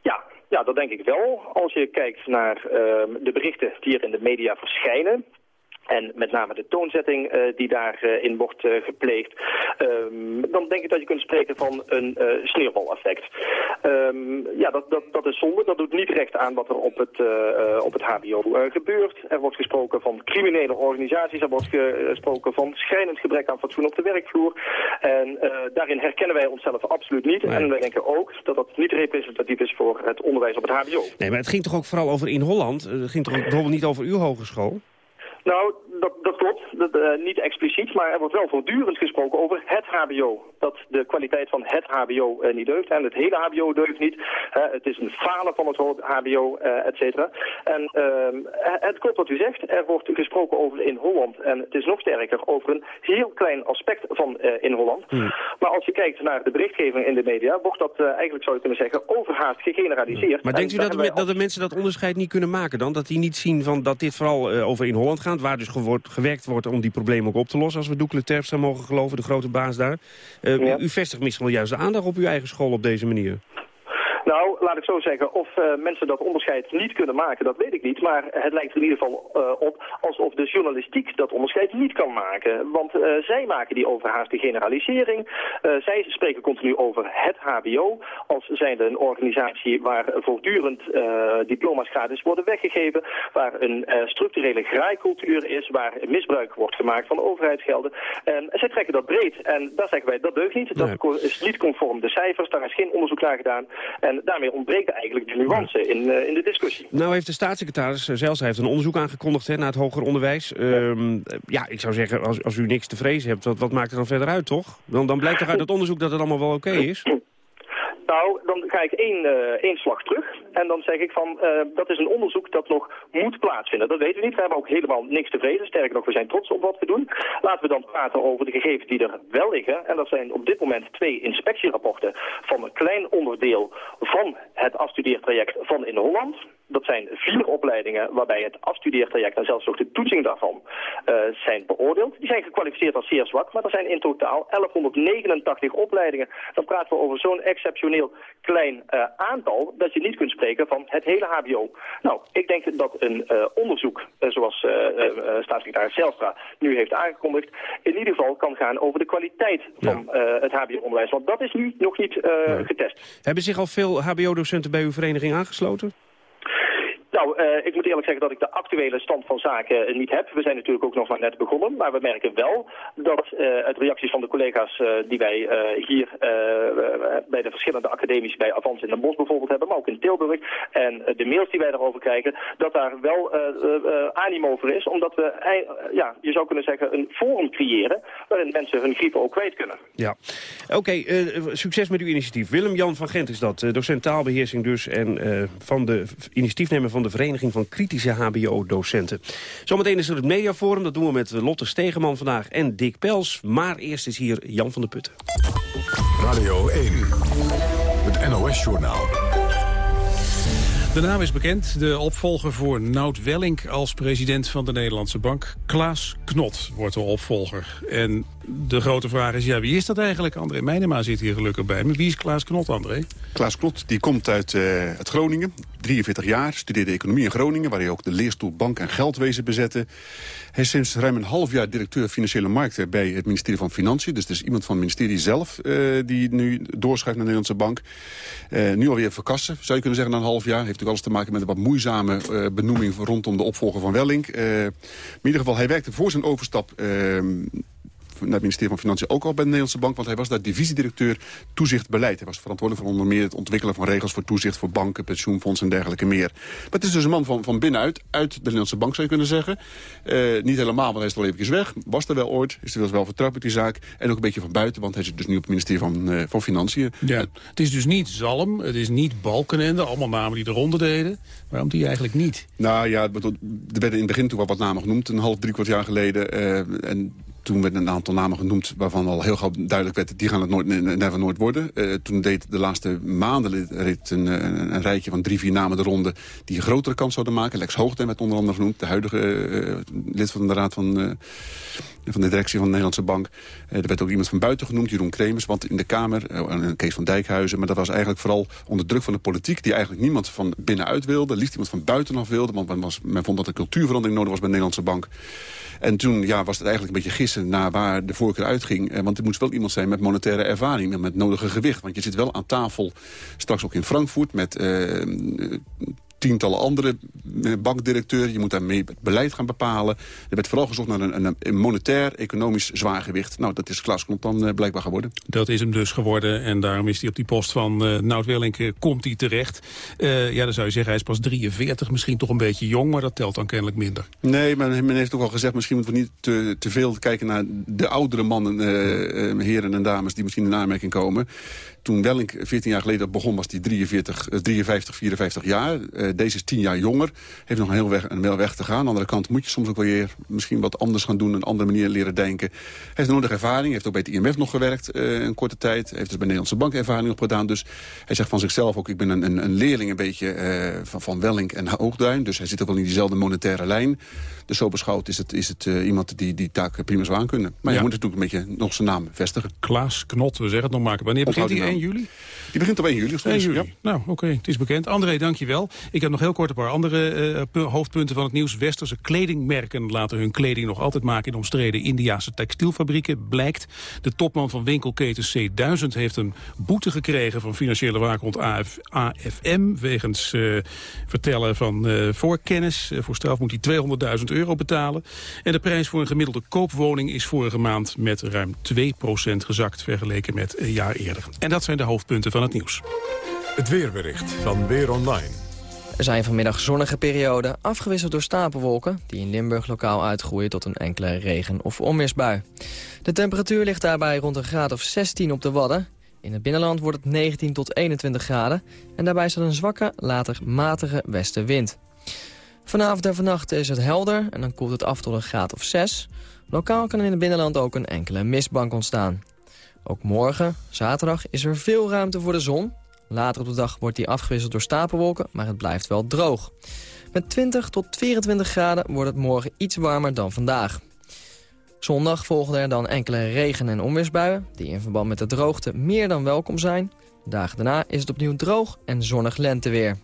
Ja, ja, dat denk ik wel. Als je kijkt naar ehm, de berichten die er in de media verschijnen... En met name de toonzetting eh, die daarin wordt eh, gepleegd. ehm, dan denk ik dat je kunt spreken van een eh sneeuwbaleffect. Ehm, ja, dat, dat, dat is zonde. Dat doet niet recht aan wat er op het, eh, eh, op het hbo eh, gebeurt. Er wordt gesproken van criminele organisaties. Er wordt gesproken van schrijnend gebrek aan fatsoen op de werkvloer. En eh, daarin herkennen wij onszelf absoluut niet. En wij denken ook dat dat niet representatief is voor het onderwijs op het hbo. Nee, maar het ging toch ook vooral over in Holland? Het ging toch bijvoorbeeld niet over uw hogeschool? Nou, dat, dat klopt. Dat, eh, niet expliciet, maar er wordt wel voortdurend gesproken over het hbo. Dat de kwaliteit van het hbo eh, niet deugt en het hele hbo deugt niet. Het is een falen van het hbo, eh et cetera. En ehm, het klopt wat u zegt. Er wordt gesproken over in Holland. En het is nog sterker over een heel klein aspect van in Holland. Maar als je kijkt naar de berichtgeving in de media... wordt dat eigenlijk, zou je kunnen zeggen, overhaast gegeneraliseerd. Maar En denkt u dat de, dat de mensen dat onderscheid niet kunnen maken dan? Dat die niet zien van dat dit vooral over in Holland gaat... waar dus gewerkt wordt om die problemen ook op te lossen... als we Doekle Terpstra mogen geloven, de grote baas daar. Eh, u, u vestigt misschien wel juist de aandacht op uw eigen school op deze manier. Nou, laat ik zo zeggen, of eh, mensen dat onderscheid niet kunnen maken, dat weet ik niet. Maar het lijkt er in ieder geval eh, op alsof de journalistiek dat onderscheid niet kan maken. Want eh, zij maken die overhaaste generalisering. Zij spreken continu over het hbo als zijnde een organisatie waar voortdurend diploma's gratis worden weggegeven. Waar een structurele graaikultuur is, waar misbruik wordt gemaakt van overheidsgelden. En zij trekken dat breed. En daar zeggen wij, dat deugt niet. Dat is niet conform de cijfers, daar is geen onderzoek naar gedaan. En daarmee ontbreken eigenlijk de nuance in, eh, in de discussie. Nou heeft de staatssecretaris uh, zelfs hij heeft een onderzoek aangekondigd hè, naar het hoger onderwijs. Ehm, ja, ik zou zeggen, als, als u niks te vrezen hebt, wat, wat maakt er dan verder uit, toch? Dan, dan blijkt toch uit het onderzoek dat het allemaal wel oké is? Nou, dan ga ik één, eh, één slag terug. En dan zeg ik van, uh, dat is een onderzoek dat nog moet plaatsvinden. Dat weten we niet. We hebben ook helemaal niks te vrezen. Sterker nog, we zijn trots op wat we doen. Laten we dan praten over de gegevens die er wel liggen. En dat zijn op dit moment twee inspectierapporten van een klein onderdeel van het afstudeertraject van in Holland. Dat zijn vier opleidingen waarbij het afstudeertraject en zelfs ook de toetsing daarvan uh, zijn beoordeeld. Die zijn gekwalificeerd als zeer zwak, maar er zijn in totaal 1189 opleidingen. Dan praten we over zo'n exceptioneel klein uh, aantal dat je niet kunt spreken van het hele hbo. Nou, ik denk dat een uh, onderzoek, zoals staatssecretaris Zelstra nu heeft aangekondigd, in ieder geval kan gaan over de kwaliteit van het hbo-onderwijs. Want dat is nu nog niet getest. Hebben zich al veel hbo-docenten bij uw vereniging aangesloten? Nou, uh, ik moet eerlijk zeggen dat ik de actuele stand van zaken niet heb. We zijn natuurlijk ook nog maar net begonnen. Maar we merken wel dat uh, reacties van de collega's die wij hier bij de verschillende academies, bij Avans in Den Bosch bijvoorbeeld hebben, maar ook in Tilburg, en de mails die wij daarover krijgen, dat daar wel animo voor is. Omdat we, ja, je zou kunnen zeggen, een forum creëren waarin mensen hun griepen ook kwijt kunnen. Ja, oké. Succes met uw initiatief. Willem-Jan van Gent is dat, docent taalbeheersing dus, en van de initiatiefnemer van de Vereniging van Kritische HBO-docenten. Zometeen is er het mediaforum, dat doen we met Lotte Stegeman vandaag en Dick Pels. Maar eerst is hier Jan van der Putten. Radio 1, het NOS-journaal. De naam is bekend. De opvolger voor Nout Wellink als president van de Nederlandse Bank. Klaas Knot wordt de opvolger. En de grote vraag is, ja, wie is dat eigenlijk? André Meijnema zit hier gelukkig bij me. Wie is Klaas Knot, André? Klaas Knot die komt uit, uh, Groningen, 43 jaar, studeerde economie in Groningen... waar hij ook de leerstoel bank en geldwezen bezette. Hij is sinds ruim een half jaar directeur financiële markten... bij het ministerie van Financiën. Dus het is iemand van het ministerie zelf uh, die nu doorschuift naar de Nederlandse bank. Uh, nu alweer verkassen, zou je kunnen zeggen, na een half jaar. Heeft natuurlijk alles te maken met een wat moeizame benoeming... rondom de opvolger van Welling. in ieder geval, hij werkte voor zijn overstap naar het ministerie van Financiën ook al bij de Nederlandse Bank. Want hij was daar divisiedirecteur toezicht beleid. Hij was verantwoordelijk voor onder meer het ontwikkelen van regels voor toezicht voor banken, pensioenfondsen en dergelijke meer. Maar het is dus een man van, van binnenuit, uit de Nederlandse Bank zou je kunnen zeggen. Uh, niet helemaal, want hij is al eventjes weg. Was er wel ooit, is er wel, vertrouwd met die zaak. En ook een beetje van buiten, want hij zit dus nu op het ministerie van, uh, van Financiën. Ja, het is dus niet Zalm, het is niet Balkenende, allemaal namen die eronder deden. Waarom die eigenlijk niet? Nou ja, er werden in het begin toen wel wat namen genoemd, een half, drie kwart jaar geleden. Uh, en toen werden een aantal namen genoemd waarvan al heel gauw duidelijk werd... die gaan het nooit, never nooit worden. Uh, toen deed de laatste maanden een, een, een, rijtje van drie, vier namen de ronde... die een grotere kans zouden maken. Lex Hoogten werd onder andere genoemd. De huidige uh, lid van de raad van, van de directie van de Nederlandse Bank. er werd ook iemand van buiten genoemd, Jeroen Kremers. Want in de Kamer, een Kees van Dijkhuizen... maar dat was eigenlijk vooral onder druk van de politiek... die eigenlijk niemand van binnenuit wilde. Liefst iemand van buitenaf wilde. Want men, was, men vond dat er cultuurverandering nodig was bij de Nederlandse Bank. En toen ja, was het eigenlijk een beetje gissen naar waar de voorkeur uitging. Eh, want het moest wel iemand zijn met monetaire ervaring, met, met nodige gewicht. Want je zit wel aan tafel, straks ook in Frankfurt... met tientallen andere eh, bankdirecteuren. Je moet daarmee het beleid gaan bepalen. Er werd vooral gezocht naar een, een monetair, economisch zwaargewicht. Nou, dat is Klaas Knot dan uh, blijkbaar geworden. Dat is hem dus geworden en daarom is hij op die post van uh, Nout Wellink komt hij terecht. Ja, dan zou je zeggen, hij is pas 43, misschien toch een beetje jong, maar dat telt dan kennelijk minder. Nee, maar men heeft ook al gezegd, misschien moeten we niet te, te veel kijken naar de oudere mannen, heren en dames die misschien in aanmerking komen toen Wellink 14 jaar geleden begon, was hij 43, 53, 54 jaar. Uh, deze is 10 jaar jonger. Heeft nog een heel weg, een heel weg te gaan. Aan de andere kant moet je soms ook weer misschien wat anders gaan doen. Een andere manier leren denken. Hij heeft nodige ervaring. heeft ook bij het IMF nog gewerkt uh, een korte tijd. heeft dus bij de Nederlandse Bank ervaring opgedaan. Dus hij zegt van zichzelf ook, ik ben een, een, een leerling een beetje uh, van, van Wellink en Hoogduin. Dus hij zit ook wel in diezelfde monetaire lijn. Dus zo beschouwd is het, is het uh, iemand die die taak prima zou aankunnen. Maar ja. je moet natuurlijk een beetje nog zijn naam vestigen. Klaas Knot, we zeggen het nog maken. Wanneer begint hij? 1 juli? Die begint op 1 juli. 1 juli. Ja. Nou, oké, okay, het is bekend. André, dankjewel. Ik heb nog heel kort een paar andere uh, hoofdpunten van het nieuws. Westerse kledingmerken laten hun kleding nog altijd maken in omstreden Indiase textielfabrieken. Blijkt, de topman van winkelketen C1000 heeft een boete gekregen van financiële waakhond AF, AFM. Wegens uh, vertellen van voorkennis. voor straf moet hij 200.000 euro betalen. En de prijs voor een gemiddelde koopwoning is vorige maand met ruim 2% gezakt vergeleken met een jaar eerder. En dat zijn de hoofdpunten van het nieuws. Het weerbericht van Weer Online. Er zijn vanmiddag zonnige perioden, afgewisseld door stapelwolken... die in Limburg lokaal uitgroeien tot een enkele regen- of onweersbui. De temperatuur ligt daarbij rond een graad of 16 op de Wadden. In het binnenland wordt het 19 tot 21 graden. En daarbij staat een zwakke, later matige westenwind. Vanavond en vannacht is het helder en dan koelt het af tot een graad of 6. Lokaal kan in het binnenland ook een enkele mistbank ontstaan. Ook morgen, zaterdag, is er veel ruimte voor de zon. Later op de dag wordt die afgewisseld door stapelwolken, maar het blijft wel droog. Met 20 tot 24 graden wordt het morgen iets warmer dan vandaag. Zondag volgen er dan enkele regen- en onweersbuien... die in verband met de droogte meer dan welkom zijn. De dagen daarna is het opnieuw droog en zonnig lenteweer.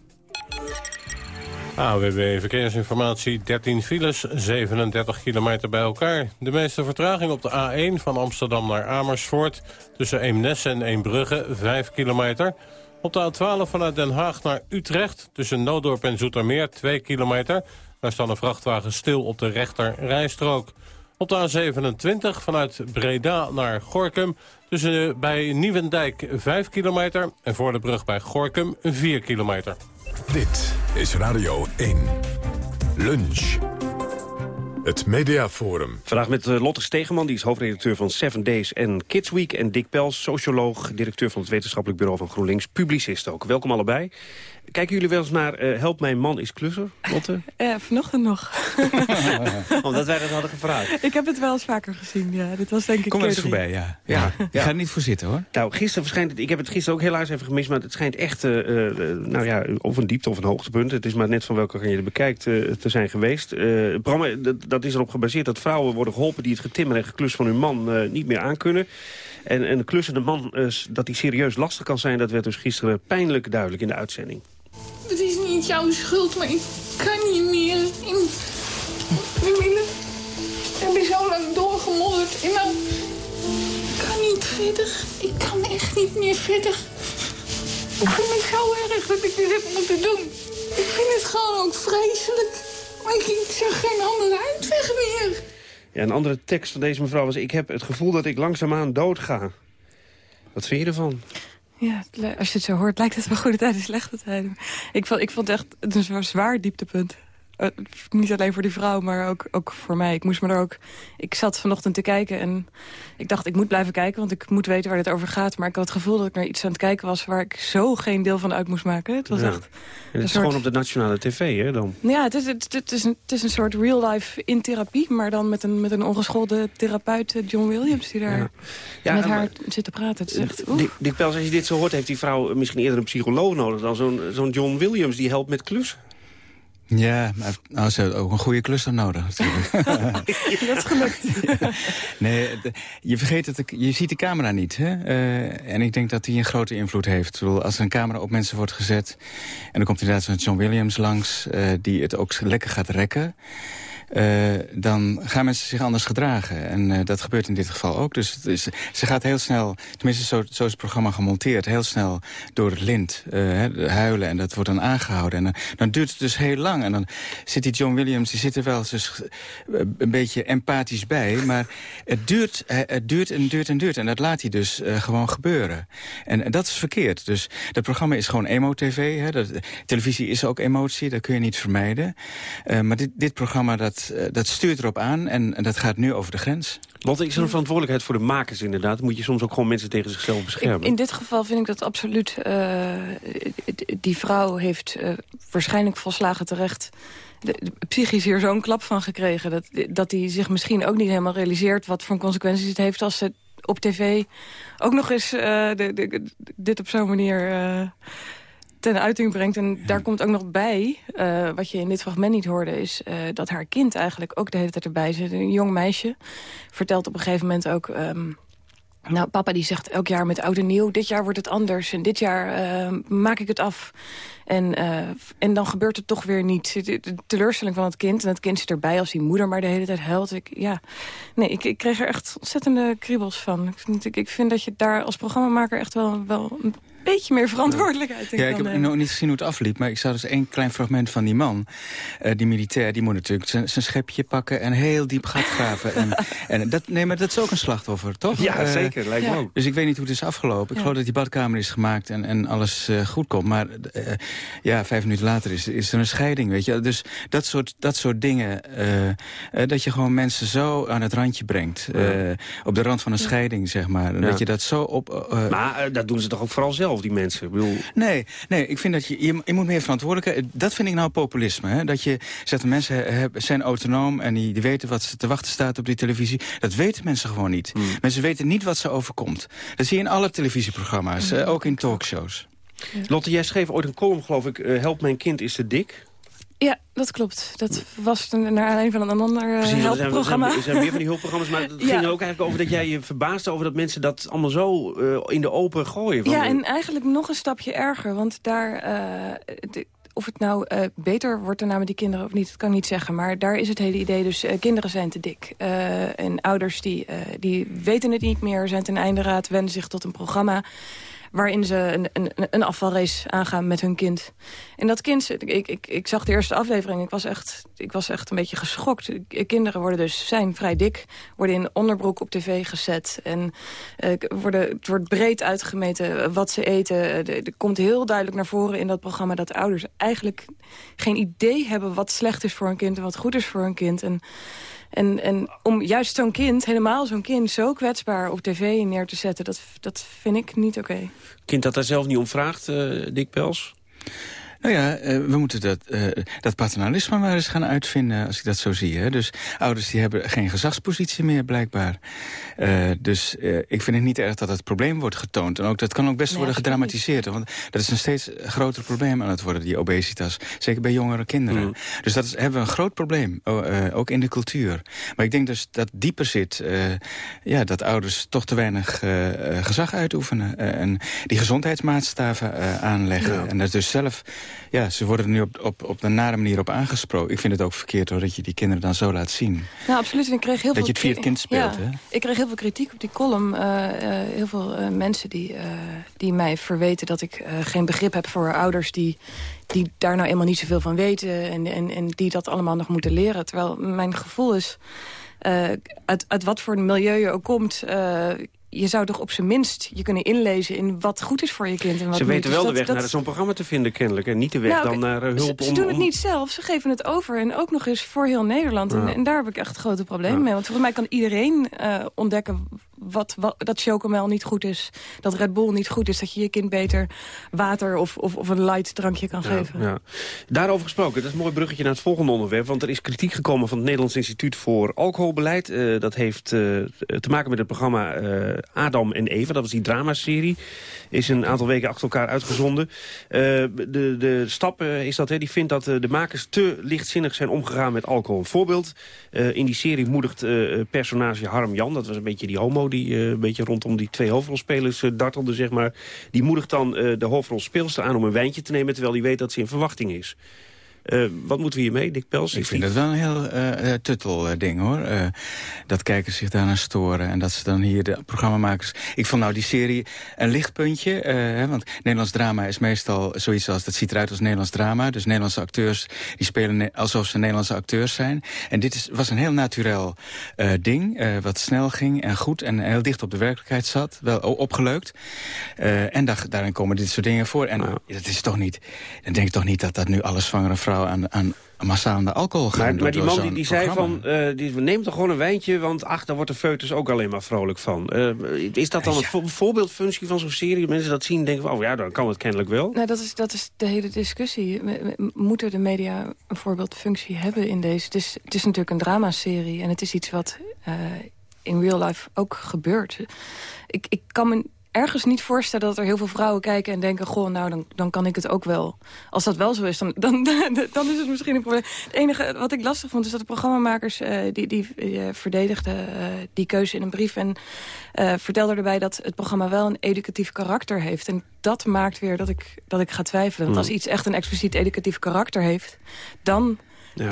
AWB Verkeersinformatie, 13 files, 37 kilometer bij elkaar. De meeste vertraging op de A1 van Amsterdam naar Amersfoort... tussen Eemnes en Eembrugge, 5 kilometer. Op de A12 vanuit Den Haag naar Utrecht... tussen Noodorp en Zoetermeer, 2 kilometer. Daar staan een vrachtwagen stil op de rechter rijstrook. Op de A27 vanuit Breda naar Gorkum... tussen bij Nieuwendijk 5 kilometer... en voor de brug bij Gorkum 4 kilometer. Dit is Radio 1. Lunch. Het Mediaforum. Vandaag met uh, Lotte Stegeman, die is hoofdredacteur van Seven Days en Kids Week. En Dick Pels, socioloog, directeur van het wetenschappelijk bureau van GroenLinks. Publicist ook. Welkom allebei. Kijken jullie wel eens naar uh, Help Mijn Man is Klusser, Lotte? Ja, vanochtend nog. Omdat wij dat hadden gevraagd. Ik heb het wel eens vaker gezien, ja. Dit was denk ik Kom eens voorbij, ja. ja. ja. Ik ga er niet voor zitten, hoor. Nou, gisteren verschijnt ik heb het gisteren ook helaas even gemist... maar het schijnt echt, uh, nou ja, of een diepte of een hoogtepunt. Het is maar net van welke je er bekijkt te zijn geweest. het dat, dat, is erop gebaseerd dat vrouwen worden geholpen... die het getimmer en geklus van hun man niet meer aankunnen. En een klussende man, dat die serieus lastig kan zijn... dat werd dus gisteren pijnlijk duidelijk in de uitzending. Niet jouw schuld, maar ik kan niet meer. Ik, ik heb zo lang doorgemodderd. Ik kan niet verder. Ik kan echt niet meer verder. Ik vind het zo erg dat ik dit heb moeten doen. Ik vind het gewoon ook vreselijk. Maar ik, ik zag geen andere uitweg meer. Ja, een andere tekst van deze mevrouw was... ik heb het gevoel dat ik langzaamaan doodga. Wat vind je ervan? Ja, als je het zo hoort, lijkt het wel goede tijden, slechte tijden. Ik vond, ik vond het echt een zwaar dieptepunt. Uh, niet alleen voor die vrouw, maar ook, ook voor mij. Ik moest me ook... Ik zat vanochtend te kijken en ik dacht, ik moet blijven kijken... want ik moet weten waar dit over gaat. Maar ik had het gevoel dat ik naar iets aan het kijken was... waar ik zo geen deel van uit moest maken. Het was ja. echt... En het is gewoon op de nationale tv, hè, dan? Ja, het is, het, het, is, een, het is een soort real life in therapie... maar dan met een, met een ongeschoolde therapeut, eh, John Williams... die daar ja. Ja, met haar zit te praten. Het is echt... Dick, Dick Pels, als je dit zo hoort, heeft die vrouw misschien eerder een psycholoog nodig... dan zo'n zo'n John Williams die helpt met klussen. Ja, maar nou, ze hebben ook een goede klusser nodig natuurlijk. dat is gelukt. nee, je vergeet dat ik, je ziet de camera niet. Hè? Uh, en ik denk dat die een grote invloed heeft. Bedoel, als er een camera op mensen wordt gezet... en dan komt inderdaad zo'n John Williams langs... Uh, die het ook lekker gaat rekken... Uh, dan gaan mensen zich anders gedragen. En uh, dat gebeurt in dit geval ook. Dus het is, ze gaat heel snel, tenminste zo, is het programma gemonteerd... heel snel door het lint uh, huilen en dat wordt dan aangehouden. En dan, duurt het dus heel lang. En dan zit die John Williams, die zit er wel dus, een beetje empathisch bij. Maar het duurt, het duurt en duurt en duurt. En dat laat hij dus gewoon gebeuren. En, dat is verkeerd. Dus dat programma is gewoon emo-tv. Televisie is ook emotie, dat kun je niet vermijden. maar dit, dit programma... dat dat stuurt erop aan en, en dat gaat nu over de grens. Lotte, is er een verantwoordelijkheid voor de makers inderdaad? Moet je soms ook gewoon mensen tegen zichzelf beschermen? In, in dit geval vind ik dat absoluut... Uh, die vrouw heeft uh, waarschijnlijk volslagen terecht... De, de, psychisch hier zo'n klap van gekregen... Dat, dat hij zich misschien ook niet helemaal realiseert... wat voor consequenties het heeft als ze op tv ook nog eens uh, de, de, dit op zo'n manier ten uiting brengt. En daar komt ook nog bij, uh, wat je in dit fragment niet hoorde... is uh, dat haar kind eigenlijk ook de hele tijd erbij zit. Een jong meisje vertelt op een gegeven moment ook... Um, nou, papa die zegt elk jaar met oud en nieuw... dit jaar wordt het anders en dit jaar uh, maak ik het af. En, en dan gebeurt het toch weer niet. De teleurstelling van het kind. En het kind zit erbij als die moeder maar de hele tijd huilt. Ik, ja. nee, ik, ik kreeg er echt ontzettende kriebels van. Ik, ik, ik vind dat je daar als programmamaker echt wel, wel beetje meer verantwoordelijkheid in Ja, kan ik heb nemen. nog niet gezien hoe het afliep, maar ik zag dus één klein fragment van die man. Eh, die militair, die moet natuurlijk zijn schepje pakken en heel diep gat graven. en, en dat, nee, maar dat is ook een slachtoffer, toch? Ja, Eh, zeker, lijkt me ja. ook. Dus ik weet niet hoe het is afgelopen. Ik Ja. geloof dat die badkamer is gemaakt en, en alles eh, goed komt. Maar eh, ja, vijf minuten later is, is er een scheiding, weet je. Dus dat soort, dat soort dingen, eh, eh, dat je gewoon mensen zo aan het randje brengt. eh, op de rand van een scheiding, zeg maar. Dat je dat zo op... eh, Maar eh, dat doen ze toch ook vooral zelf, die mensen? Ik bedoel, Nee, nee, ik vind dat je, je, je moet meer verantwoordelijkheid... Dat vind ik nou populisme. Hè? Dat je zegt, de mensen zijn autonoom en die, die weten wat ze te wachten staat op die televisie. Dat weten mensen gewoon niet. Hmm. Mensen weten niet wat ze overkomt. Dat zie je in alle televisieprogramma's, ook in talkshows. Lotte, jij schreef ooit een column, geloof ik... eh, Help mijn kind is te dik. Ja, dat klopt. Dat was naar aanleiding van een ander uh, Precies, want er zijn, er, er meer van die hulpprogramma's. Maar het Ja. ging er ook eigenlijk over dat jij je verbaasde over dat mensen dat allemaal zo eh, in de open gooien. Van Ja, en eigenlijk nog een stapje erger. Want daar, eh, de- of het nou eh, beter wordt er namen die kinderen of niet, dat kan ik niet zeggen. Maar daar is het hele idee dus, eh, kinderen zijn te dik. Eh, en ouders die, eh, die weten het niet meer, zijn ten einde raad, wenden zich tot een programma waarin ze een, een, een afvalrace aangaan met hun kind. En dat kind, ik, ik, ik zag de eerste aflevering, ik was echt, ik was echt een beetje geschokt. Kinderen worden dus, zijn vrij dik, worden in onderbroek op tv gezet. En eh, worden, het wordt breed uitgemeten wat ze eten. Er, er komt heel duidelijk naar voren in dat programma dat ouders eigenlijk geen idee hebben wat slecht is voor een kind en wat goed is voor een kind. En en, en om juist zo'n kind, helemaal zo'n kind, zo kwetsbaar op tv neer te zetten... dat, dat vind ik niet oké. kind dat daar zelf niet om vraagt, eh, Dick Pels? Nou ja, eh, we moeten dat, eh, dat paternalisme maar eens gaan uitvinden, als ik dat zo zie. Hè? Dus ouders die hebben geen gezagspositie meer, blijkbaar. Eh, dus eh, ik vind het niet erg dat het probleem wordt getoond. En ook, dat kan ook best Nee, worden gedramatiseerd. Want dat is een steeds groter probleem aan het worden, die obesitas. Zeker bij jongere kinderen. Mm. Dus dat is, hebben we een groot probleem, eh, ook in de cultuur. Maar ik denk dus dat dieper zit, ja, dat ouders toch te weinig gezag uitoefenen. en die gezondheidsmaatstaven aanleggen. Ja. En dat dus zelf, ja, ze worden er nu op, op, op een nare manier op aangesproken. Ik vind het ook verkeerd hoor, dat je die kinderen dan zo laat zien. Nou, absoluut. En ik kreeg heel Dat veel je het via het kind speelt, ja, hè? Ik kreeg heel veel kritiek op die column. Eh, eh, heel veel eh, mensen die, die mij verweten dat ik geen begrip heb voor ouders... die die daar nou eenmaal niet zoveel van weten en, en, en die dat allemaal nog moeten leren. Terwijl mijn gevoel is, uit, uit wat voor milieu je ook komt... je zou toch op zijn minst je kunnen inlezen in wat goed is voor je kind. En wat Ze weten Dus wel dat- de weg dat- naar zo'n programma te vinden, kennelijk. En niet de weg Nou, dan naar eh, ze- hulp ze, om... doen het niet zelf, ze geven het over. En ook nog eens voor heel Nederland. En, Ja. en daar heb ik echt grote problemen mee. Want volgens mij kan iedereen eh, ontdekken wat, wat, dat chocomel niet goed is. Dat Red Bull niet goed is. Dat je je kind beter water of, of, of een light drankje kan Ja, geven. ja. Daarover gesproken, dat is een mooi bruggetje naar het volgende onderwerp. Want er is kritiek gekomen van het Nederlands Instituut voor Alcoholbeleid. Eh, dat heeft eh, te maken met het programma eh, Adam en Eva. Dat was die dramaserie. Is een aantal weken achter elkaar uitgezonden. De, de stap is dat, hè, die vindt dat de makers te lichtzinnig zijn omgegaan met alcohol. Een voorbeeld, in die serie moedigt personage Harm Jan... dat was een beetje die homo die eh, een beetje rondom die twee hoofdrolspelers eh, dartelde, zeg maar. Die moedigt dan eh, de hoofdrolspeelster aan om een wijntje te nemen... terwijl hij weet dat ze in verwachting is. Eh, wat moeten we hiermee, Dick Pels? Ik vind het wel een heel eh, eh, tuttel ding, hoor. Dat kijkers zich daaraan storen en dat ze dan hier de programmamakers... Ik vond nou die serie een lichtpuntje, hè, want Nederlands drama is meestal zoiets als... dat ziet eruit als Nederlands drama, dus Nederlandse acteurs... die spelen alsof ze Nederlandse acteurs zijn. En dit is, was een heel naturel ding, wat snel ging en goed... en heel dicht op de werkelijkheid zat, wel opgeleukt. En daar, daarin komen dit soort dingen voor. En dat is toch niet... dan denk ik toch niet dat dat nu alle zwangere vrouwen aan... aan massaal aan de alcohol gaan Maar, door- maar die man die, die zei van, eh die, neem toch gewoon een wijntje, want ach, daar wordt de foetus ook alleen maar vrolijk van. Eh, is dat dan een vo- voorbeeldfunctie van zo'n serie? Mensen dat zien en denken van, oh ja, dan kan het kennelijk wel. Nou, dat is, dat is de hele discussie. Moeten de media een voorbeeldfunctie hebben in deze? Het is, het is natuurlijk een dramaserie en het is iets wat eh, in real life ook gebeurt. Ik, ik kan me ergens niet voorstellen dat er heel veel vrouwen kijken en denken... goh, nou, dan, dan kan ik het ook wel. Als dat wel zo is, dan, dan, dan is het misschien een probleem. Het enige wat ik lastig vond, is dat de programmamakers... eh, die, die eh, verdedigden eh, die keuze in een brief... en vertelden erbij dat het programma wel een educatief karakter heeft. En dat maakt weer dat ik, dat ik ga twijfelen. Want als iets echt een expliciet educatief karakter heeft... dan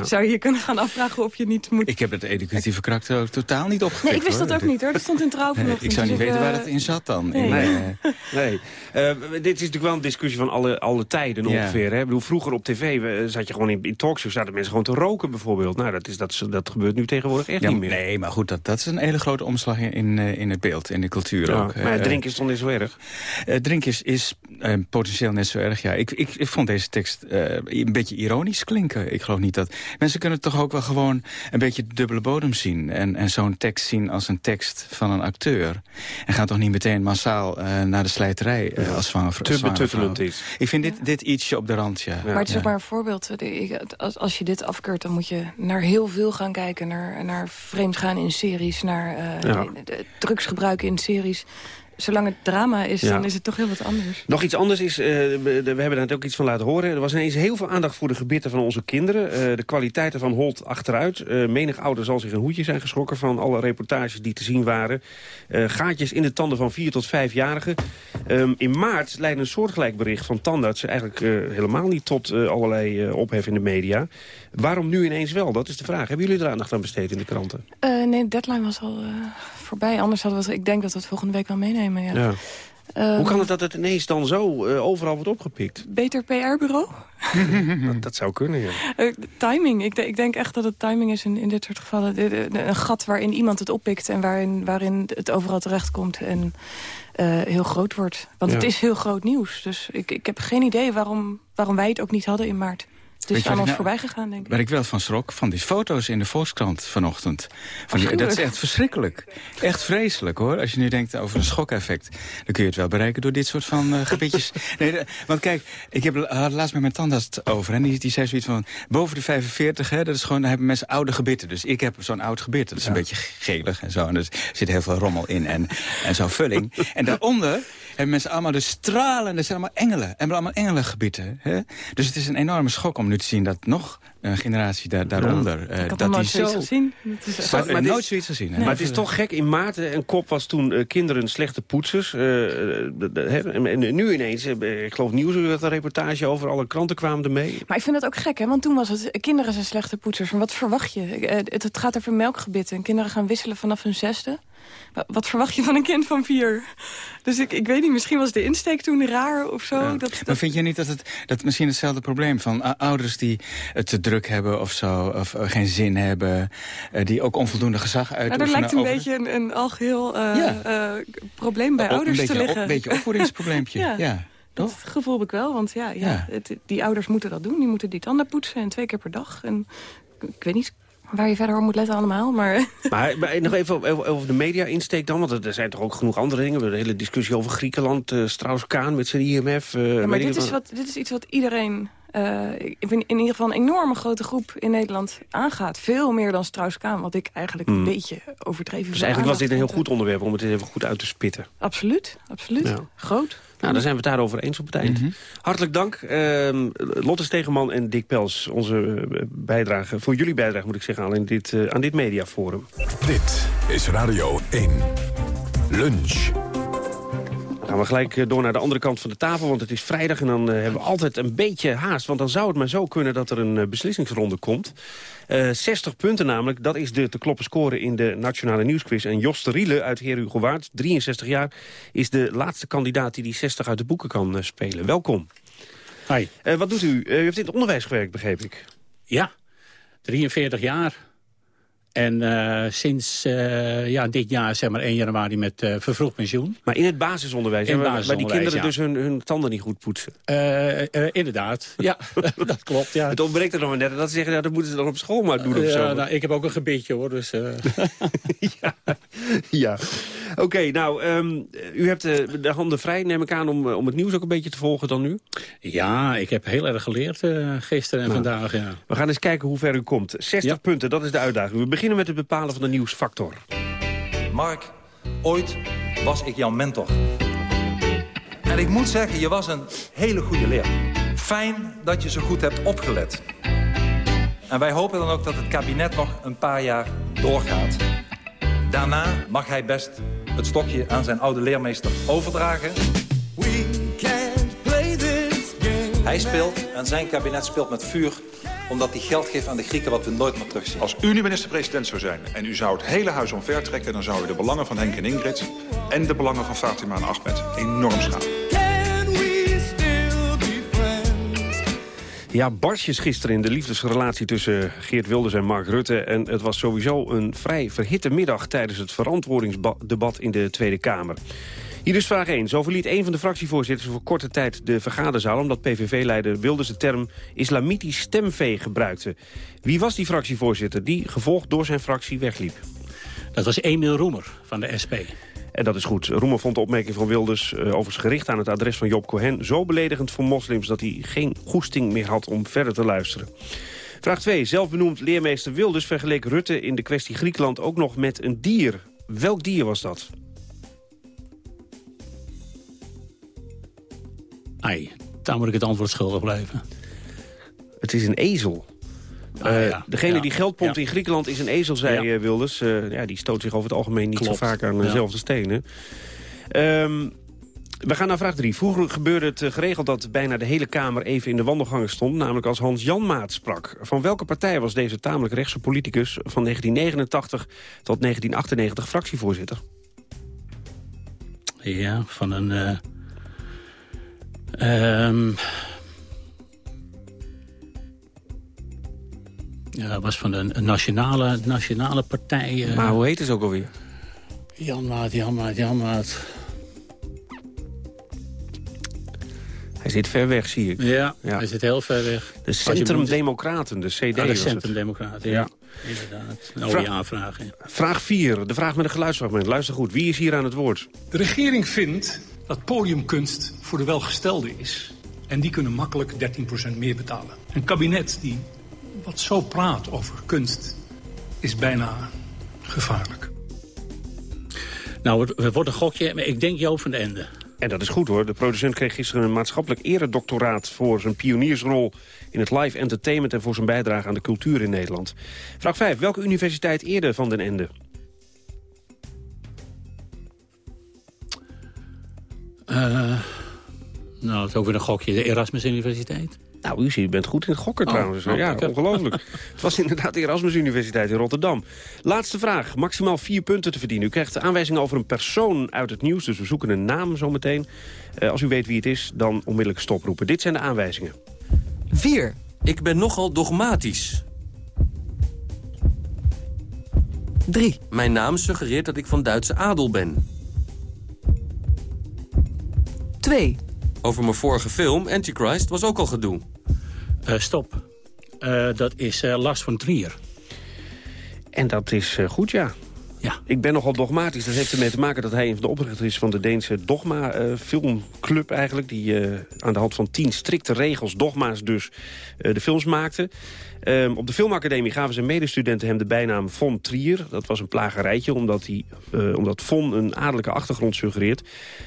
zou je je kunnen gaan afvragen of je niet moet... Ik heb het educatieve karakter ook totaal niet opgepikt. Nee, ik wist dat ook niet hoor. Dat stond in trouw vanochtend. ik zou niet dus weten waar eh, dat in zat dan. nee. In, Nee. eh, Nee. Eh, dit is natuurlijk wel een discussie van alle, alle tijden Ja. ongeveer. Hè? Ik bedoel, vroeger op tv zat je gewoon in, in talkshows... zaten mensen gewoon te roken bijvoorbeeld. Nou, dat, is, dat, dat gebeurt nu tegenwoordig echt ja, niet meer. Nee, maar goed, dat, dat is een hele grote omslag in, in, eh, in het beeld, in de cultuur Ja, ook. maar drinken is toch niet zo erg? eh, drinken is, is potentieel net zo erg, ja. Ik, ik, ik vond deze tekst eh, een beetje ironisch klinken. Ik geloof niet dat... Mensen kunnen toch ook wel gewoon een beetje de dubbele bodem zien. En, en zo'n tekst zien als een tekst van een acteur. En gaan toch niet meteen massaal eh, naar de slijterij eh, als zwanger Te betuttelend is. Ik vind dit, dit ietsje op de rand, ja. Maar het is ook maar een voorbeeld. Als, als je dit afkeurt, dan moet je naar heel veel gaan kijken. Naar, naar vreemd gaan in series, naar eh, Ja. de- drugsgebruik in series. Zolang het drama is, Ja. dan is het toch heel wat anders. Nog iets anders is, eh, we, we hebben daar net ook iets van laten horen. Er was ineens heel veel aandacht voor de gebitten van onze kinderen. Eh, de kwaliteiten van Holt achteruit. Eh, menig ouder zal zich een hoedje zijn geschrokken van alle reportages die te zien waren. Gaatjes in de tanden van 4 tot 5-jarigen. Ehm, in maart leidde een soortgelijk bericht van tandartsen... eigenlijk helemaal niet tot allerlei ophef in de media. Waarom nu ineens wel? Dat is de vraag. Hebben jullie er aandacht aan besteed in de kranten? Nee, de deadline was al voorbij. Anders hadden we het, ik denk dat we het volgende week wel meenemen. Ja. Ja. Ehm, Hoe kan het dat het ineens dan zo eh, overal wordt opgepikt? Beter PR-bureau? dat, dat zou kunnen, ja. Eh, timing. Ik, ik denk echt dat het timing is in, in dit soort gevallen. De- de- de- een gat waarin iemand het oppikt en waarin, waarin het overal terechtkomt en eh, heel groot wordt. Want het is heel groot nieuws. Dus ik, ik heb geen idee waarom, waarom wij het ook niet hadden in maart. Het is ik nou- voorbij gegaan, denk ik. Waar ik wel van schrok, van die foto's in de Volkskrant vanochtend. Van die, dat is echt verschrikkelijk. Echt vreselijk hoor. Als je nu denkt over een schokeffect... dan kun je het wel bereiken door dit soort van eh gebitjes. nee, de- want kijk, ik heb het laatst met mijn tandarts over. En die, die zei zoiets van, boven de 45, hè, dat is gewoon, dan hebben mensen oude gebitten. Dus ik heb zo'n oud gebit. Dat is een beetje gelig en zo. En er zit heel veel rommel in en, en zo'n vulling. en daaronder hebben mensen allemaal de stralen. Dat zijn allemaal engelen. En hebben allemaal engelengebitten. Hè? Dus het is een enorme schok om nu te zien dat nog een generatie daar, daaronder... eh, Ik had dat nooit die zoiets zo... gezien. Het is echt- Maar, Maar maar dit- nooit zoiets gezien. Maar het is toch gek, in maart eh, een kop was toen eh, kinderen slechte poetsers. eh, en, en nu ineens, ik geloof nieuws, dat een reportage over alle kranten kwamen ermee. Maar ik vind dat ook gek, hè? Want toen was het, kinderen zijn slechte poetsers. Maar wat verwacht je? Het, het gaat over melkgebitten. En kinderen gaan wisselen vanaf hun zesde. Wa- Wat verwacht je van een kind van vier? Dus ik, ik weet niet, misschien was de insteek toen raar of zo. Ja. Dat, Maar vind je niet dat het dat misschien hetzelfde probleem van ouders die het te druk hebben of zo, of eh, geen zin hebben, eh, die ook onvoldoende gezag nou, uitoefenen? er lijkt een over- beetje een, een algeheel eh, Ja. probleem bij ouders te liggen. Een beetje opvoedingsprobleempje. ja. Ja. Dat gevoel heb ik wel, want ja, ja, Ja. Het, die ouders moeten dat doen. Die moeten die tanden poetsen en twee keer per dag. En ik weet niet waar je verder op moet letten allemaal, maar... Maar, maar nog even over- over de media-insteek dan, want er zijn toch ook genoeg andere dingen. We hebben de hele discussie over Griekenland, eh Strauss-Kaan met zijn IMF. eh, Ja, maar dit is, wat, dit is iets wat iedereen, eh, ik vind in ieder geval een enorme grote groep in Nederland aangaat. Veel meer dan Strauss-Kaan, wat ik eigenlijk Hmm. een beetje overdreven Dus eigenlijk was dit een heel goed onderwerp om het even goed uit te spitten. Absoluut, absoluut. Ja. Groot. Nou, dan zijn we het daarover eens op het eind. Mhm. Hartelijk dank, ehm, Lotte Stegeman en Dick Pels. Onze eh, bijdrage, voor jullie bijdrage moet ik zeggen, aan dit, eh, aan dit mediaforum. Dit is Radio 1. Lunch. Gaan we gelijk eh, door naar de andere kant van de tafel, want het is vrijdag... en dan eh, hebben we altijd een beetje haast. Want dan zou het maar zo kunnen dat er een eh, beslissingsronde komt. Eh 60 punten namelijk, dat is de te kloppen score in de Nationale Nieuwsquiz. En Jos de Riele uit Heer Hugo Waard, 63 jaar... is de laatste kandidaat die die 60 uit de boeken kan spelen. Welkom. Hi. Wat doet u? U heeft in het onderwijs gewerkt, begreep ik. Ja, 43 jaar. En eh, sinds eh, ja, dit jaar, zeg maar 1 januari, met eh vervroegd pensioen. Maar in het basisonderwijs, In het waar, waar die kinderen ja. dus hun, hun tanden niet goed poetsen. Inderdaad, ja, dat klopt. Ja. Het ontbreekt er nog maar net dat ze zeggen, ja, dat moeten ze dan op school maar doen of Ja, zo. nou, ik heb ook een gebitje hoor, dus... eh, ja, oké, nou, ehm, u hebt de handen vrij, neem ik aan, om, om het nieuws ook een beetje te volgen dan nu. ja, ik heb heel erg geleerd gisteren en Nou. vandaag. Ja. We gaan eens kijken hoe ver u komt. 60 punten, dat is de uitdaging. We beginnen met het bepalen van de nieuwsfactor. Mark, ooit was ik jouw mentor. En ik moet zeggen, je was een hele goede leer. Fijn dat je zo goed hebt opgelet. En wij hopen dan ook dat het kabinet nog een paar jaar doorgaat. Daarna mag hij best het stokje aan zijn oude leermeester overdragen. Hij speelt en zijn kabinet speelt met vuur omdat hij geld geeft aan de Grieken wat we nooit meer terugzien. Als u nu minister-president zou zijn en u zou het hele huis omvertrekken... dan zou u de belangen van Henk en Ingrid en de belangen van Fatima en Ahmed enorm schaden. Ja, barstjes gisteren in de liefdesrelatie tussen Geert Wilders en Mark Rutte. En het was sowieso een vrij verhitte middag tijdens het verantwoordingsdebat in de Tweede Kamer. Hier is vraag 1. Zo verliet een van de fractievoorzitters voor korte tijd de vergaderzaal... omdat PVV-leider Wilders de term islamitisch stemvee gebruikte. Wie was die fractievoorzitter die, gevolgd door zijn fractie, wegliep? Dat was Emiel Roemer van de SP. En dat is goed. Roemer vond de opmerking van Wilders uh, overigens gericht aan het adres van Job Cohen... zo beledigend voor moslims dat hij geen goesting meer had om verder te luisteren. Vraag 2. Zelfbenoemd leermeester Wilders vergeleek Rutte in de kwestie Griekenland ook nog met een dier. Welk dier was dat? Ai, daar moet ik het antwoord schuldig blijven. Het is een ezel. Ah, ja. Degene Ja. die geld pompt Ja. in Griekenland is een ezel, zei eh, Wilders. Eh, ja, die stoot zich over het algemeen niet Klopt. zo vaak aan dezelfde stenen. Ehm, we gaan naar vraag 3. Vroeger gebeurde het eh, geregeld dat bijna de hele Kamer even in de wandelgangen stond. Namelijk als Hans Janmaat sprak. Van welke partij was deze tamelijk rechtse politicus van 1989 tot 1998 fractievoorzitter? Ja, van een... eh ehm, ja, was van een, een nationale, nationale partij. eh, Maar hoe heet het ook alweer? Janmaat, Janmaat, Janmaat. Hij zit ver weg, zie ik. Ja, hij zit heel ver weg. De Als je Centrum benoemt- Democraten, de CD Ah, de was het. Centrum Democraten, ja. Ja. Inderdaad. Een Vra- OEA-vraag, ja. Vraag 4, de vraag met een geluidsfragment. Luister goed, wie is hier aan het woord? De regering vindt dat podiumkunst voor de welgestelden is. En die kunnen makkelijk 13% meer betalen. Een kabinet die wat zo praat over kunst is bijna gevaarlijk. Nou, het, het wordt een gokje, maar ik denk Joop van den Ende. En dat is goed hoor. De producent kreeg gisteren een maatschappelijk eredoctoraat... voor zijn pioniersrol in het live entertainment... en voor zijn bijdrage aan de cultuur in Nederland. Vraag 5. Welke universiteit eerde Van den Ende? Eh, nou, het is ook weer een gokje. De Erasmus Universiteit. Nou, u ziet, u bent goed in het gokken Oh, trouwens. oh, ja, ongelooflijk. het was inderdaad de Erasmus Universiteit in Rotterdam. Laatste vraag. Maximaal vier punten te verdienen. U krijgt aanwijzingen over een persoon uit het nieuws. Dus we zoeken een naam zometeen. Eh als u weet wie het is, dan onmiddellijk stoproepen. Dit zijn de aanwijzingen. 4. Ik ben nogal dogmatisch. 3. Mijn naam suggereert dat ik van Duitse adel ben. 2. Over mijn vorige film, Antichrist, was ook al gedoe. Eh, stop. Eh, dat is eh, Lars van Trier. En dat is eh, goed, ja. Ja. Ik ben nogal dogmatisch. Dat heeft ermee te maken dat hij een van de oprichters is van de Deense Dogma eh, filmclub eigenlijk. Die eh, aan de hand van tien strikte regels, dogma's dus, eh, de films maakte. Ehm, op de filmacademie gaven zijn medestudenten hem de bijnaam Von Trier. Dat was een plagerijtje, omdat, hij, eh, omdat Von een adellijke achtergrond suggereert.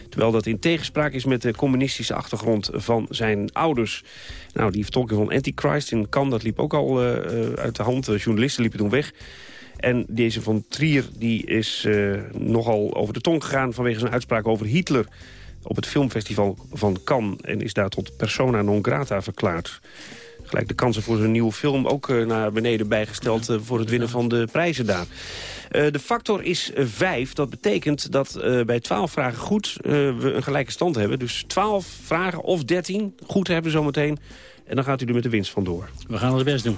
Terwijl dat in tegenspraak is met de communistische achtergrond van zijn ouders. Nou, die vertolking van Antichrist in Cannes, dat liep ook al eh, eh, uit de hand. De journalisten liepen toen weg. En deze van Trier die is nogal over de tong gegaan... vanwege zijn uitspraak over Hitler op het filmfestival van Cannes... en is daar tot persona non grata verklaard. Gelijk de kansen voor zijn nieuwe film ook eh, naar beneden bijgesteld... eh, voor het winnen van de prijzen daar. Eh, de factor is eh, 5. Dat betekent dat eh, bij 12 vragen goed eh, we een gelijke stand hebben. Dus 12 vragen of 13 goed hebben zometeen. En dan gaat u er met de winst vandoor. We gaan ons best doen.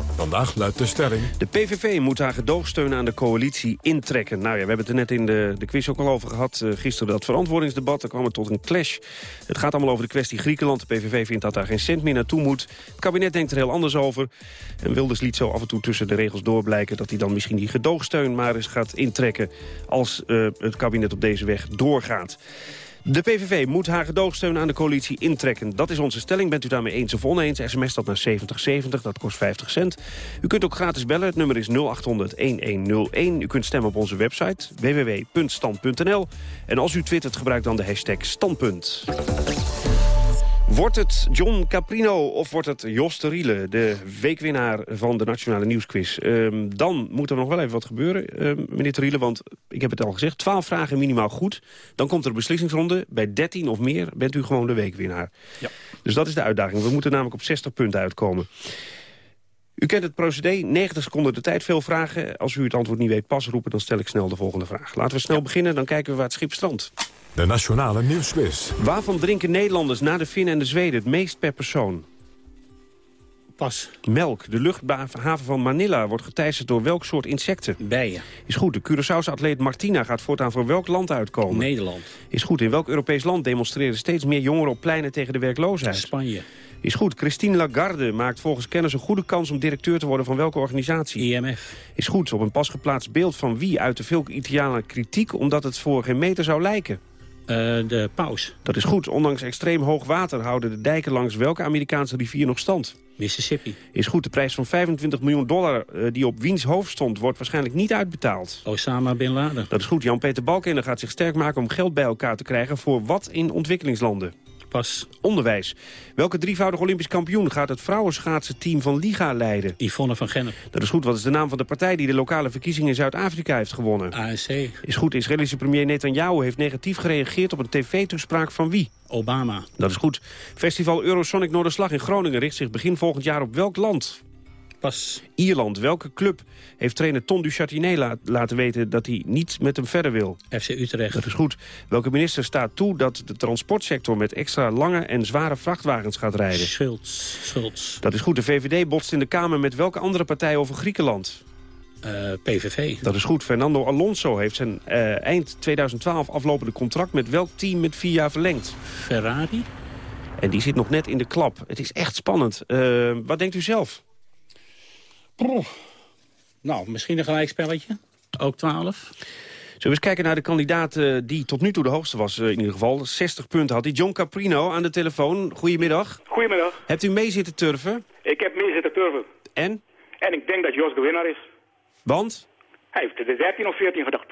Vandaag luidt de stelling... De PVV moet haar gedoogsteun aan de coalitie intrekken. Nou ja, we hebben het er net in de, de quiz ook al over gehad. Uh, gisteren dat verantwoordingsdebat, daar kwam het tot een clash. Het gaat allemaal over de kwestie Griekenland. De PVV vindt dat daar geen cent meer naartoe moet. Het kabinet denkt er heel anders over. En Wilders liet zo af en toe tussen de regels doorblijken... dat hij dan misschien die gedoogsteun maar eens gaat intrekken... als uh, het kabinet op deze weg doorgaat. De PVV moet haar gedoogsteun aan de coalitie intrekken. Dat is onze stelling. Bent u daarmee eens of oneens? SMS dat naar 7070, dat kost 50 cent. U kunt ook gratis bellen. Het nummer is 0800-1101. U kunt stemmen op onze website www.stand.nl. En als u twittert, gebruik dan de hashtag standpunt. Wordt het John Caprino of wordt het Jos de Riele, de weekwinnaar van de Nationale Nieuwsquiz? Ehm, dan moet er nog wel even wat gebeuren, ehm, meneer de Riele, want ik heb het al gezegd, 12 vragen minimaal goed. Dan komt er een beslissingsronde. Bij 13 of meer bent u gewoon de weekwinnaar. Ja. Dus dat is de uitdaging. We moeten namelijk op 60 punten uitkomen. U kent het procedé, 90 seconden de tijd, veel vragen. Als u het antwoord niet weet, pas roepen, dan stel ik snel de volgende vraag. Laten we snel beginnen, dan kijken we waar het schip strandt. De Nationale Nieuwsquiz. Waarvan drinken Nederlanders na de Finnen en de Zweden het meest per persoon? Pas. Melk. De luchthaven van Manila wordt geteisterd door welk soort insecten? Bijen. Is goed. De Curaçaose atleet Martina gaat voortaan voor welk land uitkomen? Nederland. Is goed. In welk Europees land demonstreren steeds meer jongeren op pleinen tegen de werkloosheid? Spanje. Is goed. Christine Lagarde maakt volgens kennis een goede kans om directeur te worden van welke organisatie? IMF. Is goed. Op een pas geplaatst beeld van wie uit de veel Italianen kritiek omdat het voor geen meter zou lijken? Uh, de paus. Dat is goed. Ondanks extreem hoog water houden de dijken langs welke Amerikaanse rivier nog stand? Mississippi. Is goed. De prijs van 25 miljoen dollar uh, die op wiens hoofd stond... wordt waarschijnlijk niet uitbetaald. Osama Bin Laden. Dat is goed. Jan-Peter Balkenende gaat zich sterk maken om geld bij elkaar te krijgen... voor wat in ontwikkelingslanden? Pas. Onderwijs. Welke drievoudig Olympisch kampioen gaat het vrouwenschaatsenteam van Liga leiden? Yvonne van Gennep. Dat is goed. Wat is de naam van de partij die de lokale verkiezingen in Zuid-Afrika heeft gewonnen? ANC. Is goed. Israëlische premier Netanyahu heeft negatief gereageerd op een tv-toespraak van wie? Obama. Dat is goed. Festival Eurosonic Noorderslag in Groningen richt zich begin volgend jaar op welk land? Pas. Ierland. Welke club heeft trainer Ton du Châtinet la laten weten dat hij niet met hem verder wil? FC Utrecht. Dat is goed. Welke minister staat toe dat de transportsector met extra lange en zware vrachtwagens gaat rijden? Schultz. Schultz. Dat is goed. De VVD botst in de Kamer met welke andere partij over Griekenland? Uh, PVV. Dat is goed. Fernando Alonso heeft zijn uh, eind 2012 aflopende contract met welk team met vier jaar verlengd? Ferrari. En die zit nog net in de klap. Het is echt spannend. Uh, wat denkt u zelf? Proef. Nou, misschien een gelijkspelletje. Ook 12. Zullen we eens kijken naar de kandidaat uh, die tot nu toe de hoogste was uh, in ieder geval. 60 punten had hij. John Caprino aan de telefoon. Goedemiddag. Goedemiddag. Hebt u mee zitten turven? Ik heb mee zitten turven. En? En ik denk dat Jos de winnaar is. Want? Hij heeft de 13 of 14 gedacht.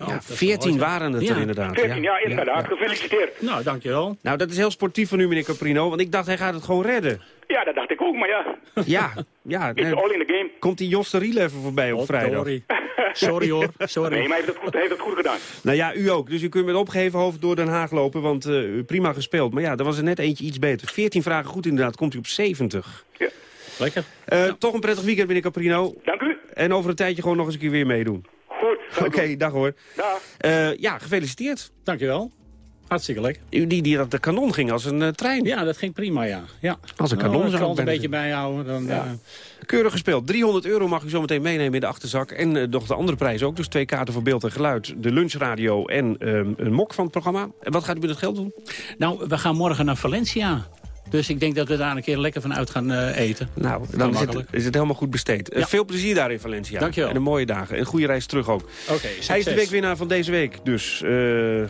Oh, ja, 14 waren het ja. er inderdaad. 14, ja, inderdaad. Ja, Gefeliciteerd. Nou, dankjewel. Nou, dat is heel sportief van u, meneer Caprino. Want ik dacht, hij gaat het gewoon redden. Ja, dat dacht ik ook, maar ja. Ja, ja. It's all in the game. Komt die Jos de Riel even voorbij op oh, vrijdag? Sorry. sorry hoor, sorry. Nee, maar hij heeft het, goed, hij heeft het goed gedaan. Nou ja, u ook. Dus u kunt met opgeheven hoofd door Den Haag lopen, want uh, prima gespeeld. Maar ja, er was er net eentje iets beter. 14 vragen goed inderdaad, komt u op 70. Ja. Lekker. Uh, ja. Toch een prettig weekend, meneer Caprino. Dank u. En over een tijdje gewoon nog eens een keer weer meedoen. Oké, okay, dag hoor. Dag. Uh, ja, gefeliciteerd. Dankjewel. Hartstikke lekker. Die, die, die, de kanon ging als een uh, trein. Ja, dat ging prima, ja. ja. Als een kanon. Oh, zou ik een beetje bijhouden. Dan, ja. uh... Keurig gespeeld. 300 euro mag u zo meteen meenemen in de achterzak. En uh, nog de andere prijzen ook. Dus twee kaarten voor beeld en geluid. De lunchradio en een mok van het programma. En wat gaat u met het geld doen? Nou, we gaan morgen naar Valencia. Dus ik denk dat we daar een keer lekker van uit gaan uh, eten. Nou, dan is het, is het, helemaal goed besteed. Ja. Uh, veel plezier daar in Valencia. Dankjewel. En een mooie dagen. En goede reis terug ook. Oké, okay, Hij is de weekwinnaar van deze week. Dus uh,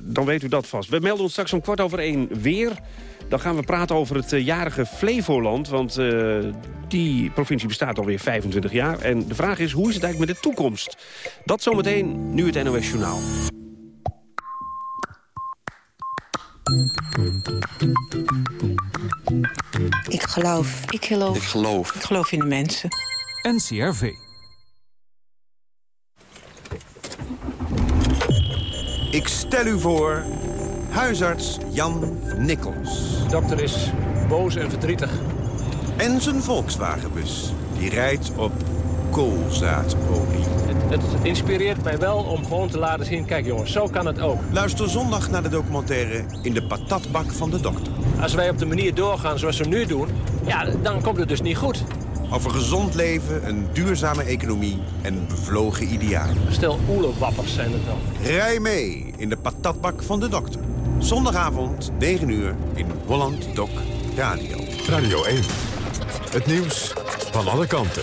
dan weet u dat vast. We melden ons straks om kwart over één weer. Dan gaan we praten over het jarige Flevoland. Want die provincie bestaat alweer 25 jaar. En de vraag is, hoe is het eigenlijk met de toekomst? Dat zometeen, nu het NOS Journaal. Ik geloof. Ik geloof. Ik geloof. Ik geloof in de mensen. NCRV. Ik stel u voor huisarts Jan Nikkels. De dokter is boos en verdrietig. En zijn Volkswagenbus. Die rijdt op koolzaadolie. Het, het, inspireert mij wel om gewoon te laten zien... kijk jongens, zo kan het ook. Luister zondag naar de documentaire In de patatbak van de dokter. Als wij op de manier doorgaan zoals we nu doen... ja, dan komt het dus niet goed. Over gezond leven, een duurzame economie en bevlogen idealen. Stel oelewappers zijn het dan. Rij mee in de patatbak van de dokter. Zondagavond, 9 uur, in Holland Doc Radio. Radio 1. Het nieuws van alle kanten.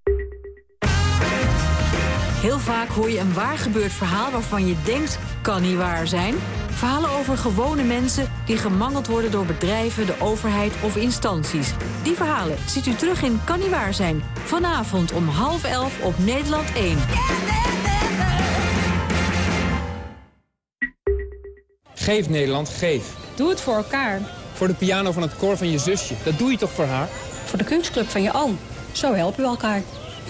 Heel vaak hoor je een waar gebeurd verhaal waarvan je denkt, kan niet waar zijn. Verhalen over gewone mensen die gemangeld worden door bedrijven, de overheid of instanties. Die verhalen ziet u terug in Kan niet waar zijn. Vanavond om half elf op Nederland 1. Geef Nederland, geef. Doe het voor elkaar. Voor de piano van het koor van je zusje. Dat doe je toch voor haar? Voor de kunstclub van je oom. Zo helpen we elkaar.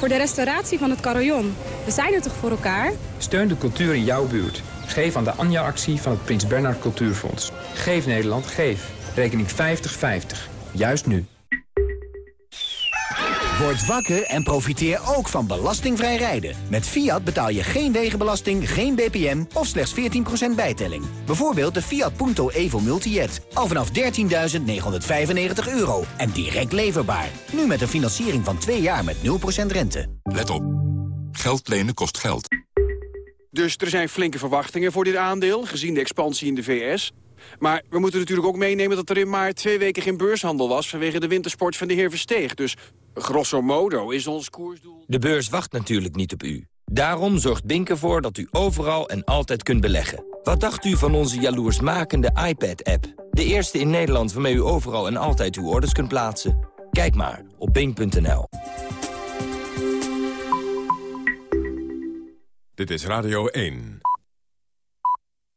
Voor de restauratie van het carillon. We zijn er toch voor elkaar? Steun de cultuur in jouw buurt. Geef aan de Anja-actie van het Prins Bernhard Cultuurfonds. Geef Nederland, geef. Rekening 5050. Juist nu. Word wakker en profiteer ook van belastingvrij rijden. Met Fiat betaal je geen wegenbelasting, geen BPM of slechts 14% bijtelling. Bijvoorbeeld de Fiat Punto Evo Multijet. Al vanaf 13.995 euro en direct leverbaar. Nu met een financiering van 2 jaar met 0% rente. Let op. Geld lenen kost geld. Dus er zijn flinke verwachtingen voor dit aandeel, gezien de expansie in de VS. Maar we moeten natuurlijk ook meenemen dat er in maart twee weken geen beurshandel was... vanwege de wintersport van de heer Versteeg. Dus grosso modo is ons koersdoel... De beurs wacht natuurlijk niet op u. Daarom zorgt Bink ervoor dat u overal en altijd kunt beleggen. Wat dacht u van onze jaloersmakende iPad-app? De eerste in Nederland waarmee u overal en altijd uw orders kunt plaatsen. Kijk maar op bink.nl. Dit is Radio 1.